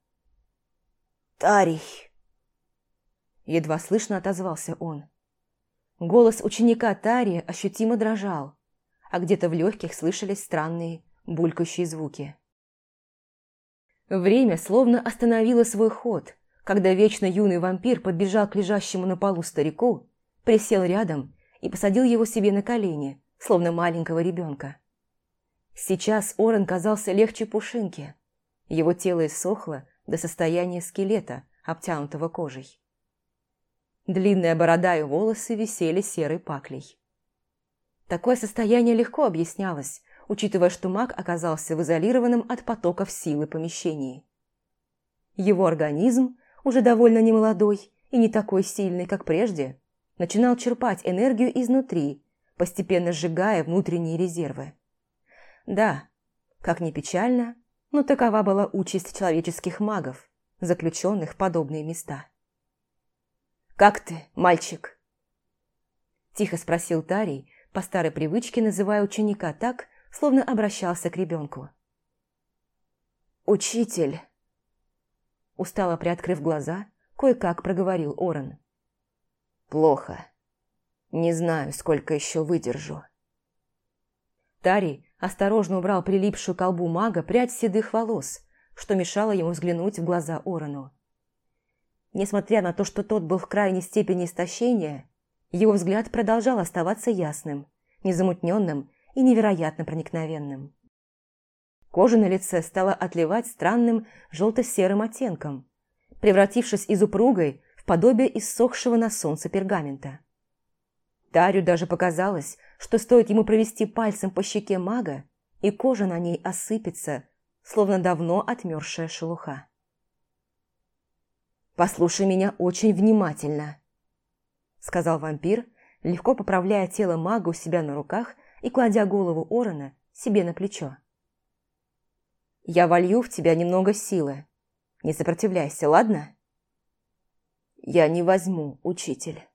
«Тарий!» Едва слышно отозвался он. Голос ученика Тария ощутимо дрожал, а где-то в легких слышались странные булькающие звуки. Время словно остановило свой ход, когда вечно юный вампир подбежал к лежащему на полу старику, присел рядом и посадил его себе на колени, словно маленького ребенка. Сейчас Орен казался легче пушинки. Его тело иссохло до состояния скелета, обтянутого кожей. Длинная борода и волосы висели серой паклей. Такое состояние легко объяснялось, учитывая, что маг оказался в изолированном от потоков силы помещении. Его организм, уже довольно немолодой и не такой сильный, как прежде, начинал черпать энергию изнутри, постепенно сжигая внутренние резервы. Да, как ни печально, но такова была участь человеческих магов, заключенных в подобные места. «Как ты, мальчик?» Тихо спросил Тарий, по старой привычке называя ученика так, словно обращался к ребенку. «Учитель!» Устало приоткрыв глаза, кое-как проговорил Орен. «Плохо. Не знаю, сколько еще выдержу». Тари осторожно убрал прилипшую к колбу мага прядь седых волос, что мешало ему взглянуть в глаза Орону. Несмотря на то, что тот был в крайней степени истощения, его взгляд продолжал оставаться ясным, незамутненным и невероятно проникновенным. Кожа на лице стала отливать странным желто-серым оттенком, превратившись из упругой в подобие иссохшего на солнце пергамента. Тарю даже показалось, что стоит ему провести пальцем по щеке мага, и кожа на ней осыпется, словно давно отмерзшая шелуха. «Послушай меня очень внимательно», — сказал вампир, легко поправляя тело мага у себя на руках и кладя голову Орона себе на плечо. Я волью в тебя немного силы. Не сопротивляйся, ладно? Я не возьму, учитель.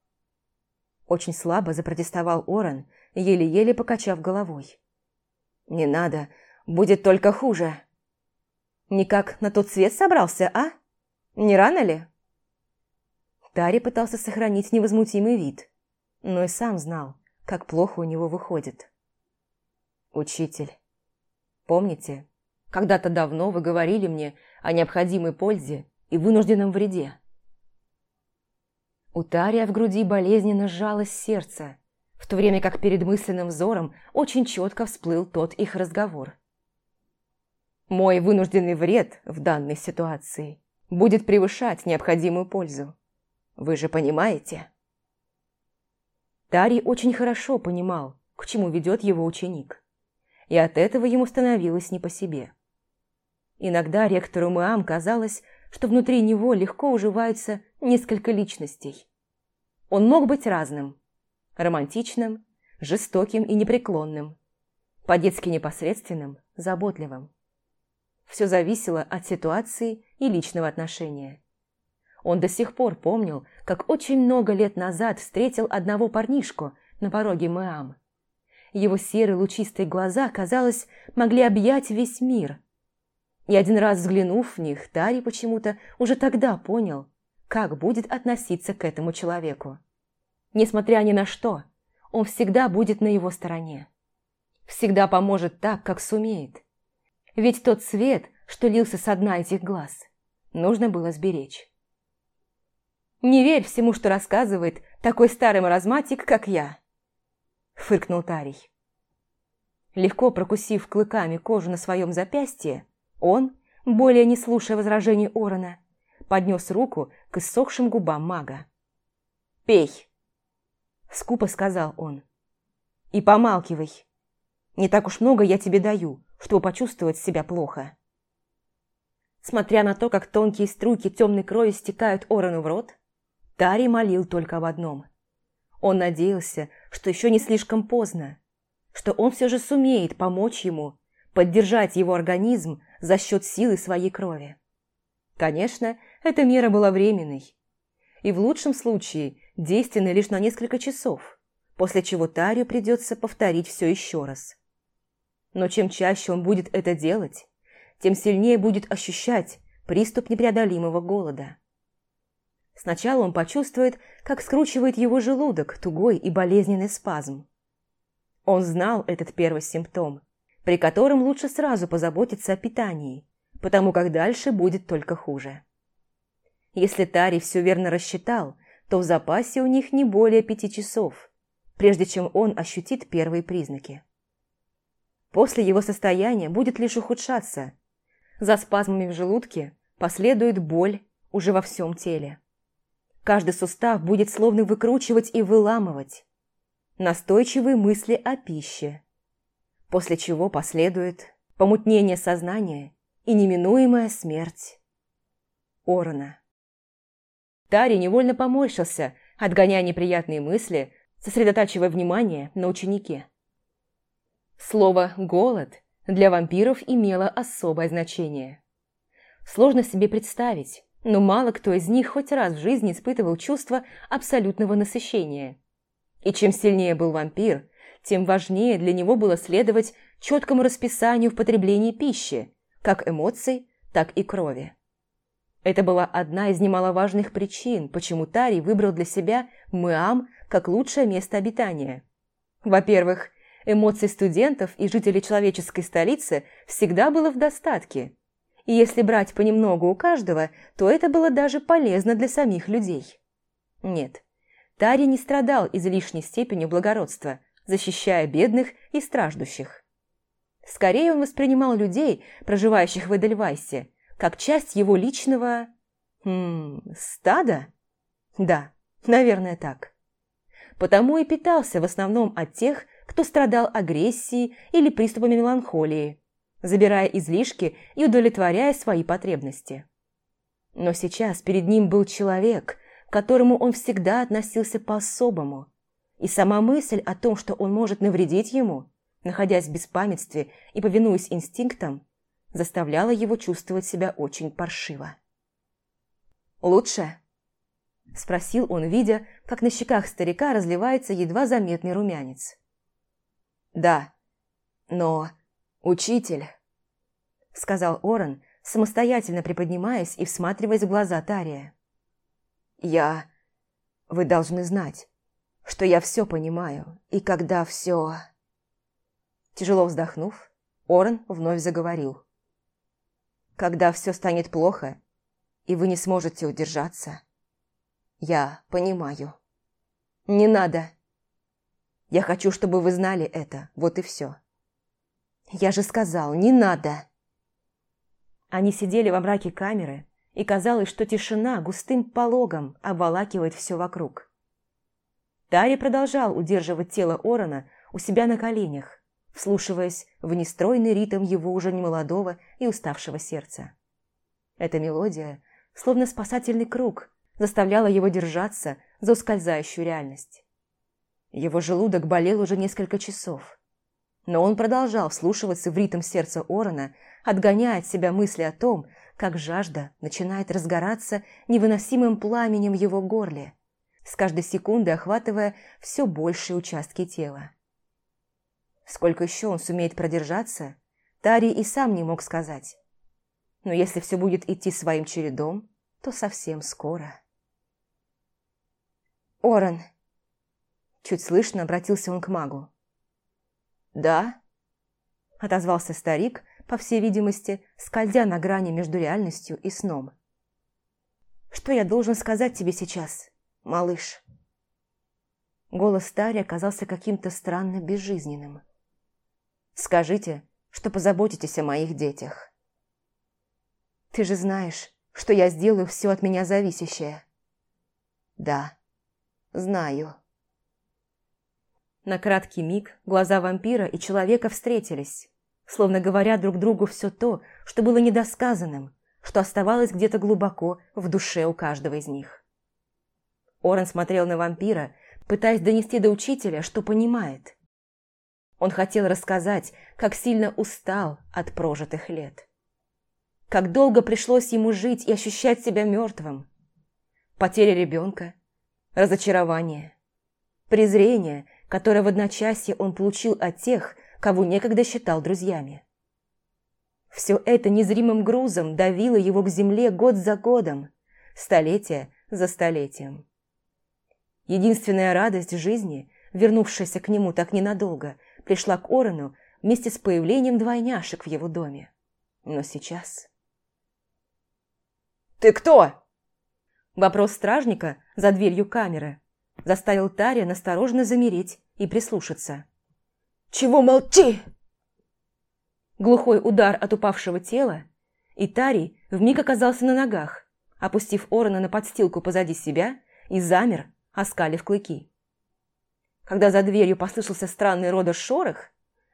Очень слабо запротестовал Оран, еле-еле покачав головой. Не надо, будет только хуже. Никак на тот свет собрался, а? Не рано ли? Тари пытался сохранить невозмутимый вид, но и сам знал, как плохо у него выходит. «Учитель, помните, когда-то давно вы говорили мне о необходимой пользе и вынужденном вреде. У Тария в груди болезненно сжалось сердце, в то время как перед мысленным взором очень четко всплыл тот их разговор. Мой вынужденный вред в данной ситуации будет превышать необходимую пользу. Вы же понимаете? Тарий очень хорошо понимал, к чему ведет его ученик. И от этого ему становилось не по себе. Иногда ректору Мэам казалось, что внутри него легко уживаются несколько личностей. Он мог быть разным – романтичным, жестоким и непреклонным, по-детски непосредственным, заботливым. Все зависело от ситуации и личного отношения. Он до сих пор помнил, как очень много лет назад встретил одного парнишку на пороге Мэам. Его серые лучистые глаза, казалось, могли объять весь мир – и один раз взглянув в них, Тари почему-то уже тогда понял, как будет относиться к этому человеку. Несмотря ни на что, он всегда будет на его стороне. Всегда поможет так, как сумеет. Ведь тот свет, что лился со дна этих глаз, нужно было сберечь. «Не верь всему, что рассказывает такой старый маразматик, как я», — фыркнул Тарий. Легко прокусив клыками кожу на своем запястье, он, более не слушая возражений Орона, поднес руку к иссохшим губам мага. «Пей!» – скупо сказал он. «И помалкивай. Не так уж много я тебе даю, чтобы почувствовать себя плохо». Смотря на то, как тонкие струйки темной крови стекают Орону в рот, Тари молил только об одном. Он надеялся, что еще не слишком поздно, что он все же сумеет помочь ему, поддержать его организм за счет силы своей крови. Конечно, эта мера была временной. И в лучшем случае действенной лишь на несколько часов, после чего Тарию придется повторить все еще раз. Но чем чаще он будет это делать, тем сильнее будет ощущать приступ непреодолимого голода. Сначала он почувствует, как скручивает его желудок тугой и болезненный спазм. Он знал этот первый симптом при котором лучше сразу позаботиться о питании, потому как дальше будет только хуже. Если Тари все верно рассчитал, то в запасе у них не более пяти часов, прежде чем он ощутит первые признаки. После его состояние будет лишь ухудшаться. За спазмами в желудке последует боль уже во всем теле. Каждый сустав будет словно выкручивать и выламывать. Настойчивые мысли о пище – после чего последует помутнение сознания и неминуемая смерть Орона. Тари невольно поморщился, отгоняя неприятные мысли, сосредотачивая внимание на ученике. Слово «голод» для вампиров имело особое значение. Сложно себе представить, но мало кто из них хоть раз в жизни испытывал чувство абсолютного насыщения. И чем сильнее был вампир, тем важнее для него было следовать четкому расписанию в потреблении пищи, как эмоций, так и крови. Это была одна из немаловажных причин, почему Тари выбрал для себя Мыам как лучшее место обитания. Во-первых, эмоций студентов и жителей человеческой столицы всегда было в достатке. И если брать понемногу у каждого, то это было даже полезно для самих людей. Нет, Тари не страдал излишней степенью благородства, защищая бедных и страждущих. Скорее он воспринимал людей, проживающих в Эдельвайсе, как часть его личного... Хм, стада? Да, наверное, так. Потому и питался в основном от тех, кто страдал агрессией или приступами меланхолии, забирая излишки и удовлетворяя свои потребности. Но сейчас перед ним был человек, к которому он всегда относился по-особому, и сама мысль о том, что он может навредить ему, находясь в беспамятстве и повинуясь инстинктам, заставляла его чувствовать себя очень паршиво. «Лучше?» – спросил он, видя, как на щеках старика разливается едва заметный румянец. «Да, но учитель...» – сказал Орен, самостоятельно приподнимаясь и всматриваясь в глаза Тария. «Я... Вы должны знать, что я все понимаю, и когда все...» Тяжело вздохнув, Орен вновь заговорил. «Когда все станет плохо, и вы не сможете удержаться, я понимаю. Не надо. Я хочу, чтобы вы знали это, вот и все. Я же сказал, не надо!» Они сидели во мраке камеры, и казалось, что тишина густым пологом обволакивает все вокруг. Тари продолжал удерживать тело Орона у себя на коленях, вслушиваясь в нестройный ритм его уже немолодого и уставшего сердца. Эта мелодия, словно спасательный круг, заставляла его держаться за ускользающую реальность. Его желудок болел уже несколько часов, но он продолжал вслушиваться в ритм сердца Орона, отгоняя от себя мысли о том, как жажда начинает разгораться невыносимым пламенем в его горле, с каждой секундой охватывая все большие участки тела. Сколько еще он сумеет продержаться, Тари и сам не мог сказать. Но если все будет идти своим чередом, то совсем скоро. «Орен!» Чуть слышно обратился он к магу. «Да?» – отозвался старик, по всей видимости, скользя на грани между реальностью и сном. «Что я должен сказать тебе сейчас, малыш?» Голос Тари оказался каким-то странно безжизненным. «Скажите, что позаботитесь о моих детях». «Ты же знаешь, что я сделаю все от меня зависящее». «Да, знаю». На краткий миг глаза вампира и человека встретились, словно говоря друг другу все то, что было недосказанным, что оставалось где-то глубоко в душе у каждого из них. Орен смотрел на вампира, пытаясь донести до учителя, что понимает. Он хотел рассказать, как сильно устал от прожитых лет. Как долго пришлось ему жить и ощущать себя мертвым. Потеря ребенка, разочарование, презрение, которое в одночасье он получил от тех, кого некогда считал друзьями. Все это незримым грузом давило его к земле год за годом, столетие за столетием. Единственная радость жизни, вернувшаяся к нему так ненадолго, пришла к Орону вместе с появлением двойняшек в его доме. Но сейчас... «Ты кто?» Вопрос стражника за дверью камеры заставил Тария настороженно замереть и прислушаться. «Чего молчи?» Глухой удар от упавшего тела, и Тарий вмиг оказался на ногах, опустив Орона на подстилку позади себя и замер, оскалив клыки. Когда за дверью послышался странный родос шорох,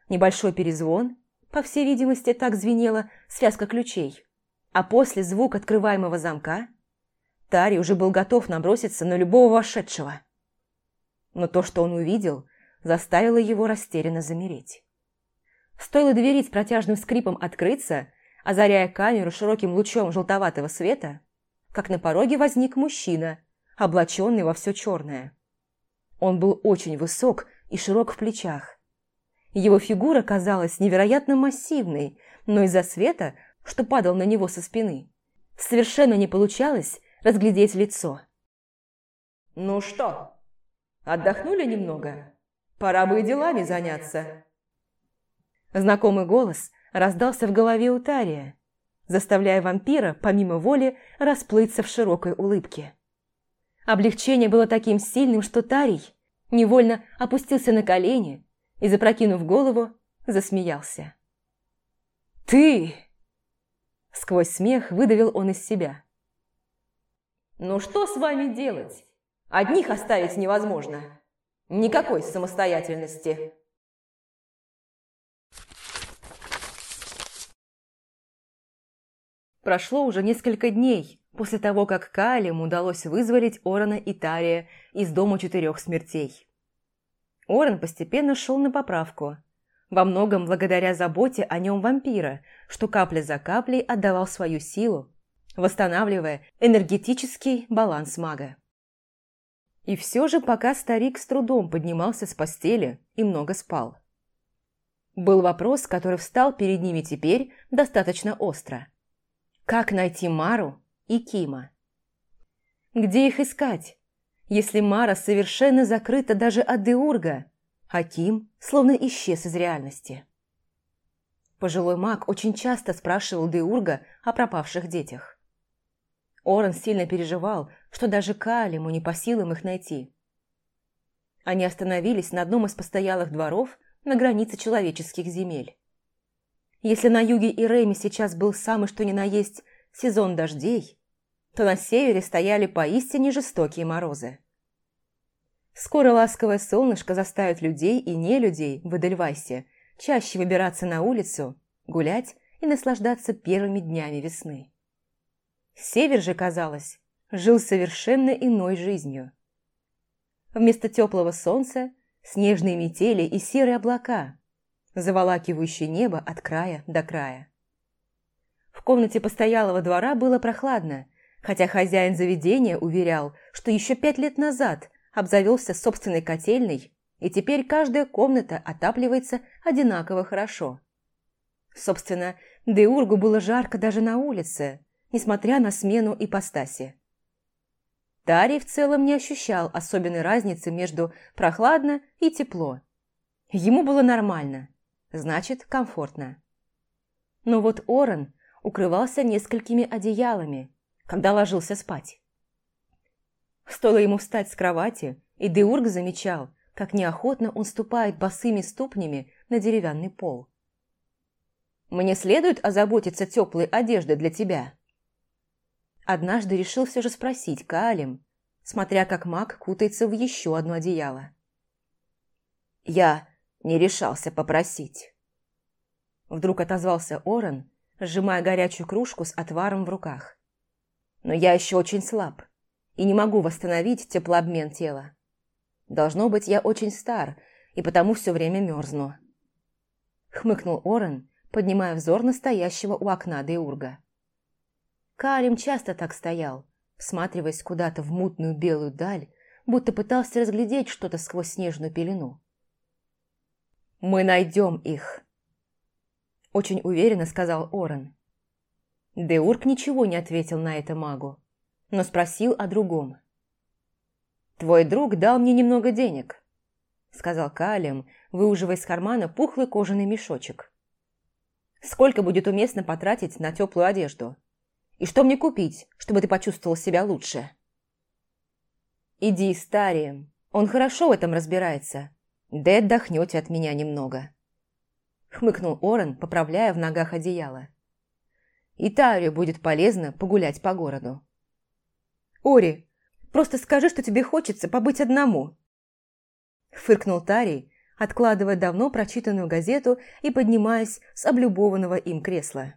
небольшой перезвон, по всей видимости, так звенела связка ключей, а после звук открываемого замка, Тари уже был готов наброситься на любого вошедшего. Но то, что он увидел, заставило его растерянно замереть. Стоило двери с протяжным скрипом открыться, озаряя камеру широким лучом желтоватого света, как на пороге возник мужчина, облаченный во все черное. Он был очень высок и широк в плечах. Его фигура казалась невероятно массивной, но из-за света что падал на него со спины. Совершенно не получалось разглядеть лицо. «Ну что, отдохнули немного? Пора бы и делами заняться». Знакомый голос раздался в голове у Тария, заставляя вампира, помимо воли, расплыться в широкой улыбке. Облегчение было таким сильным, что Тарий невольно опустился на колени и, запрокинув голову, засмеялся. «Ты!» Сквозь смех выдавил он из себя. «Ну что с вами делать? Одних оставить невозможно. Никакой самостоятельности». Прошло уже несколько дней после того, как Калим удалось вызволить Орона и Тария из Дома Четырех Смертей. Орен постепенно шел на поправку, во многом благодаря заботе о нем вампира, что капля за каплей отдавал свою силу, восстанавливая энергетический баланс мага. И все же пока старик с трудом поднимался с постели и много спал. Был вопрос, который встал перед ними теперь достаточно остро – как найти Мару и Кима? Где их искать, если Мара совершенно закрыта даже от Деурга, а Ким словно исчез из реальности? Пожилой маг очень часто спрашивал Деурга о пропавших детях. Орен сильно переживал, что даже Калиму не по силам их найти. Они остановились на одном из постоялых дворов на границе человеческих земель. Если на юге Ирэми сейчас был самый что ни на есть сезон дождей, то на севере стояли поистине жестокие морозы. Скоро ласковое солнышко заставит людей и не людей в Эдельвайсе чаще выбираться на улицу, гулять и наслаждаться первыми днями весны. Север же, казалось, жил совершенно иной жизнью. Вместо теплого солнца – снежные метели и серые облака, заволакивающий небо от края до края. В комнате постоялого двора было прохладно, хотя хозяин заведения уверял, что еще пять лет назад обзавелся собственной котельной, и теперь каждая комната отапливается одинаково хорошо. Собственно, Деургу было жарко даже на улице, несмотря на смену ипостаси. Тарий в целом не ощущал особенной разницы между прохладно и тепло. Ему было нормально значит комфортно. Но вот Орен укрывался несколькими одеялами, когда ложился спать. Стоило ему встать с кровати, и Деург замечал, как неохотно он ступает босыми ступнями на деревянный пол. «Мне следует озаботиться теплой одеждой для тебя?» Однажды решил все же спросить Каалем, смотря как маг кутается в еще одно одеяло. «Я не решался попросить. Вдруг отозвался Орен, сжимая горячую кружку с отваром в руках. Но я еще очень слаб и не могу восстановить теплообмен тела. Должно быть, я очень стар и потому все время мерзну. Хмыкнул Орен, поднимая взор настоящего у окна Деурга. Калим часто так стоял, всматриваясь куда-то в мутную белую даль, будто пытался разглядеть что-то сквозь снежную пелену. «Мы найдем их», – очень уверенно сказал Орен. Деурк ничего не ответил на это магу, но спросил о другом. «Твой друг дал мне немного денег», – сказал Калем, выуживая из кармана пухлый кожаный мешочек. «Сколько будет уместно потратить на теплую одежду? И что мне купить, чтобы ты почувствовал себя лучше?» «Иди с Тарием, он хорошо в этом разбирается. Да и отдохнете от меня немного. Хмыкнул Орен, поправляя в ногах одеяло. И Тарию будет полезно погулять по городу. «Ори, просто скажи, что тебе хочется побыть одному!» Фыркнул Тарий, откладывая давно прочитанную газету и поднимаясь с облюбованного им кресла.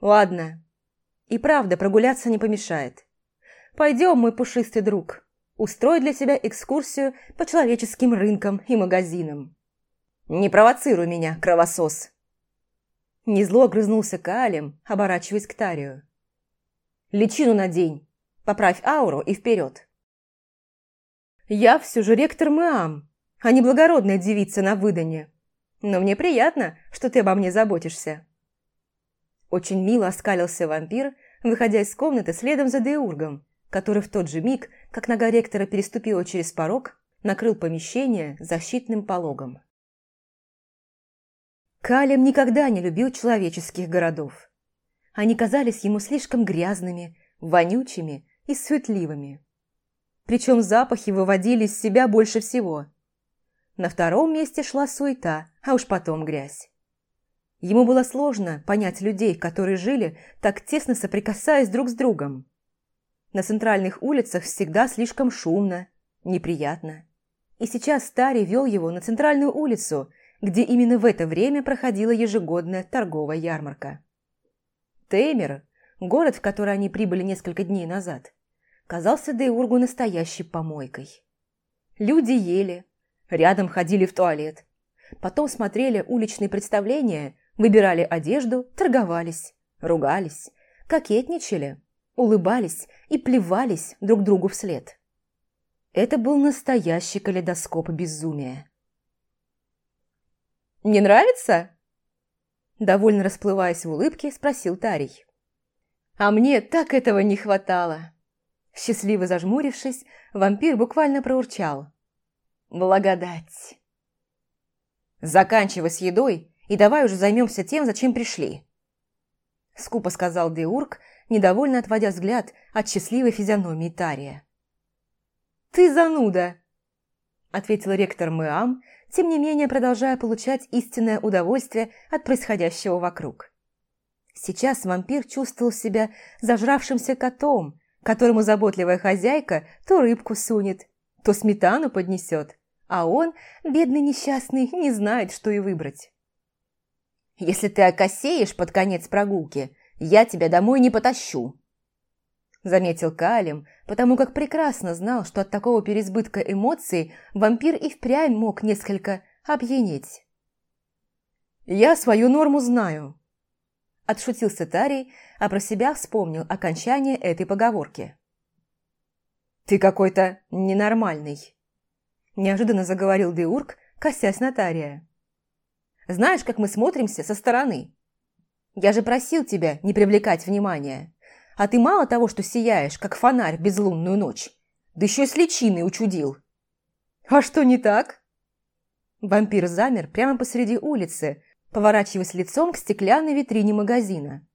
«Ладно. И правда, прогуляться не помешает. Пойдем, мой пушистый друг. Устрой для себя экскурсию по человеческим рынкам и магазинам. Не провоцируй меня, кровосос!» Незло огрызнулся Калем, оборачиваясь к Тарию. «Личину надень, поправь ауру и вперед!» «Я все же ректор Мэам, а не благородная девица на выдане. Но мне приятно, что ты обо мне заботишься». Очень мило оскалился вампир, выходя из комнаты следом за Деургом, который в тот же миг, как нога ректора переступила через порог, накрыл помещение защитным пологом. Калем никогда не любил человеческих городов. Они казались ему слишком грязными, вонючими и суетливыми. Причем запахи выводили из себя больше всего. На втором месте шла суета, а уж потом грязь. Ему было сложно понять людей, которые жили, так тесно соприкасаясь друг с другом. На центральных улицах всегда слишком шумно, неприятно. И сейчас Старий вел его на центральную улицу, где именно в это время проходила ежегодная торговая ярмарка. Теймер, город, в который они прибыли несколько дней назад, казался Дейургу настоящей помойкой. Люди ели, рядом ходили в туалет, потом смотрели уличные представления Выбирали одежду, торговались, ругались, кокетничали, улыбались и плевались друг другу вслед. Это был настоящий калейдоскоп безумия. «Не нравится?» Довольно расплываясь в улыбке, спросил Тарий. «А мне так этого не хватало!» Счастливо зажмурившись, вампир буквально проурчал. «Благодать!» «Заканчивай с едой и давай уже займемся тем, зачем пришли». Скупо сказал Деург, недовольно отводя взгляд от счастливой физиономии Тария. «Ты зануда!» ответил ректор Мэам, тем не менее продолжая получать истинное удовольствие от происходящего вокруг. Сейчас вампир чувствовал себя зажравшимся котом, которому заботливая хозяйка то рыбку сунет, то сметану поднесет, а он, бедный несчастный, не знает, что и выбрать. Если ты окосеешь под конец прогулки, я тебя домой не потащу», заметил Калим, потому как прекрасно знал, что от такого переизбытка эмоций вампир и впрямь мог несколько опьянеть. «Я свою норму знаю», – отшутился Тарий, а про себя вспомнил окончание этой поговорки. «Ты какой-то ненормальный», – неожиданно заговорил Деург, косясь на Тария. Знаешь, как мы смотримся со стороны? Я же просил тебя не привлекать внимания. А ты мало того, что сияешь, как фонарь безлунную ночь, да еще и с личиной учудил. А что не так? Вампир замер прямо посреди улицы, поворачиваясь лицом к стеклянной витрине магазина.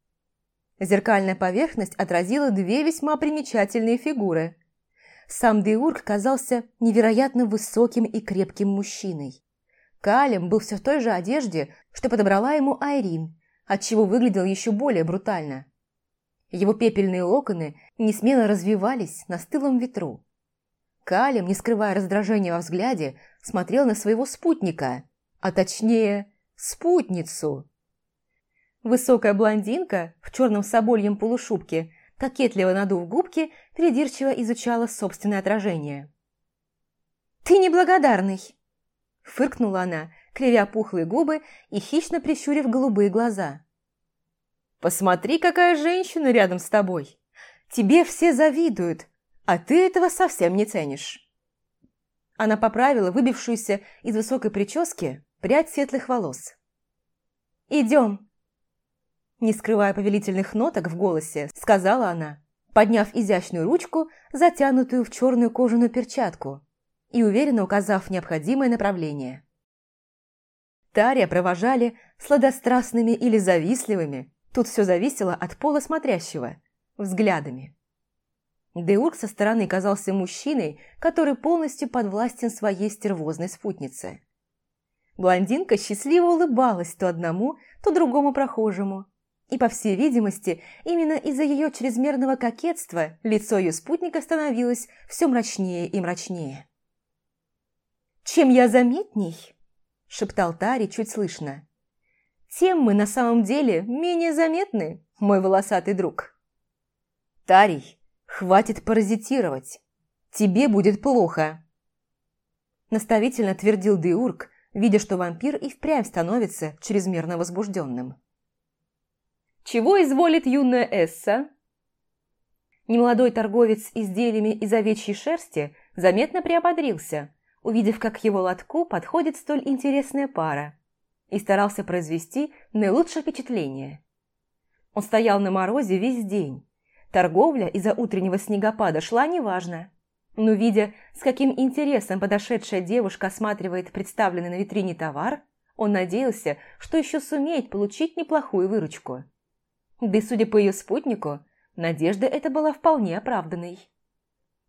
Зеркальная поверхность отразила две весьма примечательные фигуры. Сам Деург казался невероятно высоким и крепким мужчиной. Калем был все в той же одежде, что подобрала ему Айрин, отчего выглядел еще более брутально. Его пепельные локоны несмело развивались на стылом ветру. Калем, не скрывая раздражения во взгляде, смотрел на своего спутника, а точнее, спутницу. Высокая блондинка в черном собольем полушубке, кокетливо надув губки, придирчиво изучала собственное отражение. «Ты неблагодарный!» Фыркнула она, кривя пухлые губы и хищно прищурив голубые глаза. «Посмотри, какая женщина рядом с тобой! Тебе все завидуют, а ты этого совсем не ценишь!» Она поправила выбившуюся из высокой прически прядь светлых волос. «Идем!» Не скрывая повелительных ноток в голосе, сказала она, подняв изящную ручку, затянутую в черную кожаную перчатку, и уверенно указав необходимое направление. Тария провожали сладострастными или завистливыми, тут все зависело от пола смотрящего, взглядами. Деург со стороны казался мужчиной, который полностью подвластен своей стервозной спутнице. Блондинка счастливо улыбалась то одному, то другому прохожему. И, по всей видимости, именно из-за ее чрезмерного кокетства лицо ее спутника становилось все мрачнее и мрачнее. «Чем я заметней?» – шептал Тари чуть слышно. «Тем мы на самом деле менее заметны, мой волосатый друг». «Тарий, хватит паразитировать. Тебе будет плохо». Наставительно твердил Деург, видя, что вампир и впрямь становится чрезмерно возбужденным. «Чего изволит юная Эсса?» Немолодой торговец изделиями из овечьей шерсти заметно приободрился – увидев, как к его лотку подходит столь интересная пара, и старался произвести наилучшее впечатление. Он стоял на морозе весь день. Торговля из-за утреннего снегопада шла неважно. Но видя, с каким интересом подошедшая девушка осматривает представленный на витрине товар, он надеялся, что еще сумеет получить неплохую выручку. Да и судя по ее спутнику, надежда эта была вполне оправданной.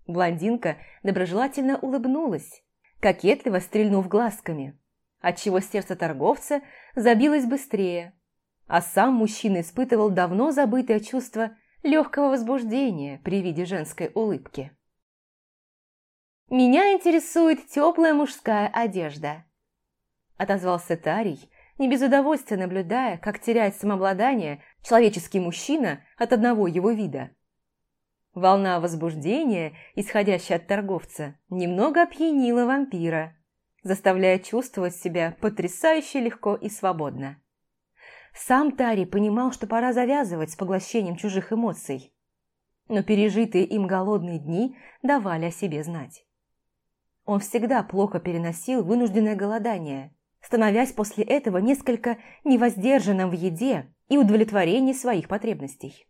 Блондинка доброжелательно улыбнулась, кокетливо стрельнув глазками, отчего сердце торговца забилось быстрее, а сам мужчина испытывал давно забытое чувство легкого возбуждения при виде женской улыбки. «Меня интересует теплая мужская одежда», – отозвался Тарий, не без удовольствия наблюдая, как теряет самообладание человеческий мужчина от одного его вида. Волна возбуждения, исходящая от торговца, немного опьянила вампира, заставляя чувствовать себя потрясающе легко и свободно. Сам Тари понимал, что пора завязывать с поглощением чужих эмоций, но пережитые им голодные дни давали о себе знать. Он всегда плохо переносил вынужденное голодание, становясь после этого несколько невоздержанным в еде и удовлетворении своих потребностей.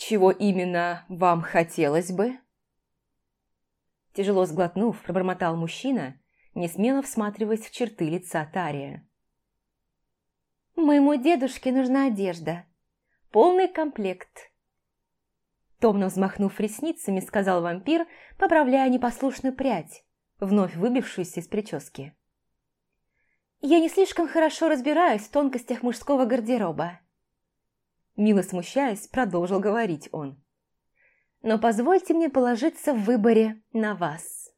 «Чего именно вам хотелось бы?» Тяжело сглотнув, пробормотал мужчина, не смело всматриваясь в черты лица Тария. «Моему дедушке нужна одежда. Полный комплект. Томно взмахнув ресницами, сказал вампир, поправляя непослушную прядь, вновь выбившуюся из прически. «Я не слишком хорошо разбираюсь в тонкостях мужского гардероба». Мило смущаясь, продолжил говорить он. «Но позвольте мне положиться в выборе на вас».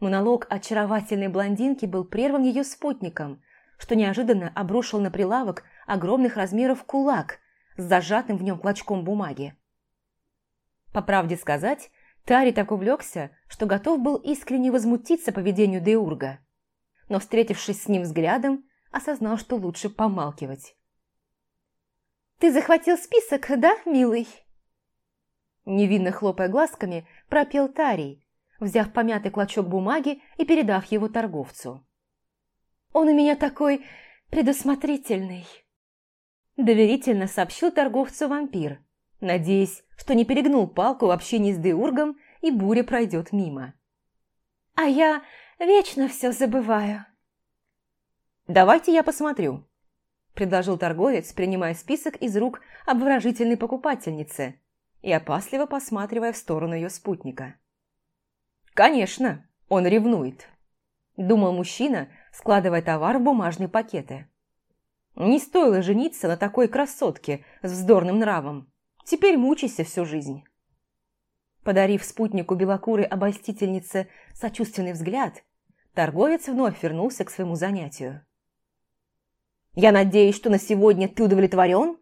Монолог очаровательной блондинки был прерван ее спутником, что неожиданно обрушил на прилавок огромных размеров кулак с зажатым в нем клочком бумаги. По правде сказать, Тари так увлекся, что готов был искренне возмутиться поведению Деурга. Но, встретившись с ним взглядом, осознал, что лучше помалкивать. «Ты захватил список, да, милый?» Невинно хлопая глазками, пропел Тарий, взяв помятый клочок бумаги и передав его торговцу. «Он у меня такой предусмотрительный!» Доверительно сообщил торговцу вампир, надеясь, что не перегнул палку в общении с Деургом и буря пройдет мимо. «А я вечно все забываю». «Давайте я посмотрю», – предложил торговец, принимая список из рук обворожительной покупательницы и опасливо посматривая в сторону ее спутника. «Конечно, он ревнует», – думал мужчина, складывая товар в бумажные пакеты. «Не стоило жениться на такой красотке с вздорным нравом. Теперь мучайся всю жизнь. Подарив спутнику белокурой обольстительнице сочувственный взгляд, торговец вновь вернулся к своему занятию. «Я надеюсь, что на сегодня ты удовлетворен?»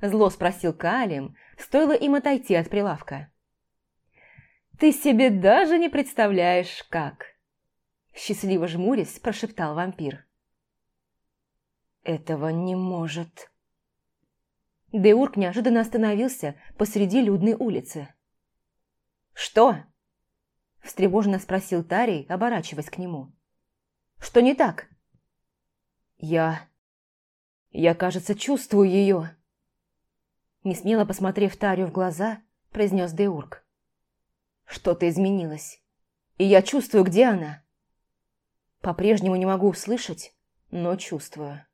Зло спросил Калим, стоило им отойти от прилавка. «Ты себе даже не представляешь, как!» Счастливо жмурясь, прошептал вампир. «Этого не может Деурк неожиданно остановился посреди людной улицы. «Что?» – встревоженно спросил Тарий, оборачиваясь к нему. «Что не так?» «Я... я, кажется, чувствую ее». Несмело посмотрев Тарию в глаза, произнес Деурк. «Что-то изменилось, и я чувствую, где она. По-прежнему не могу услышать, но чувствую».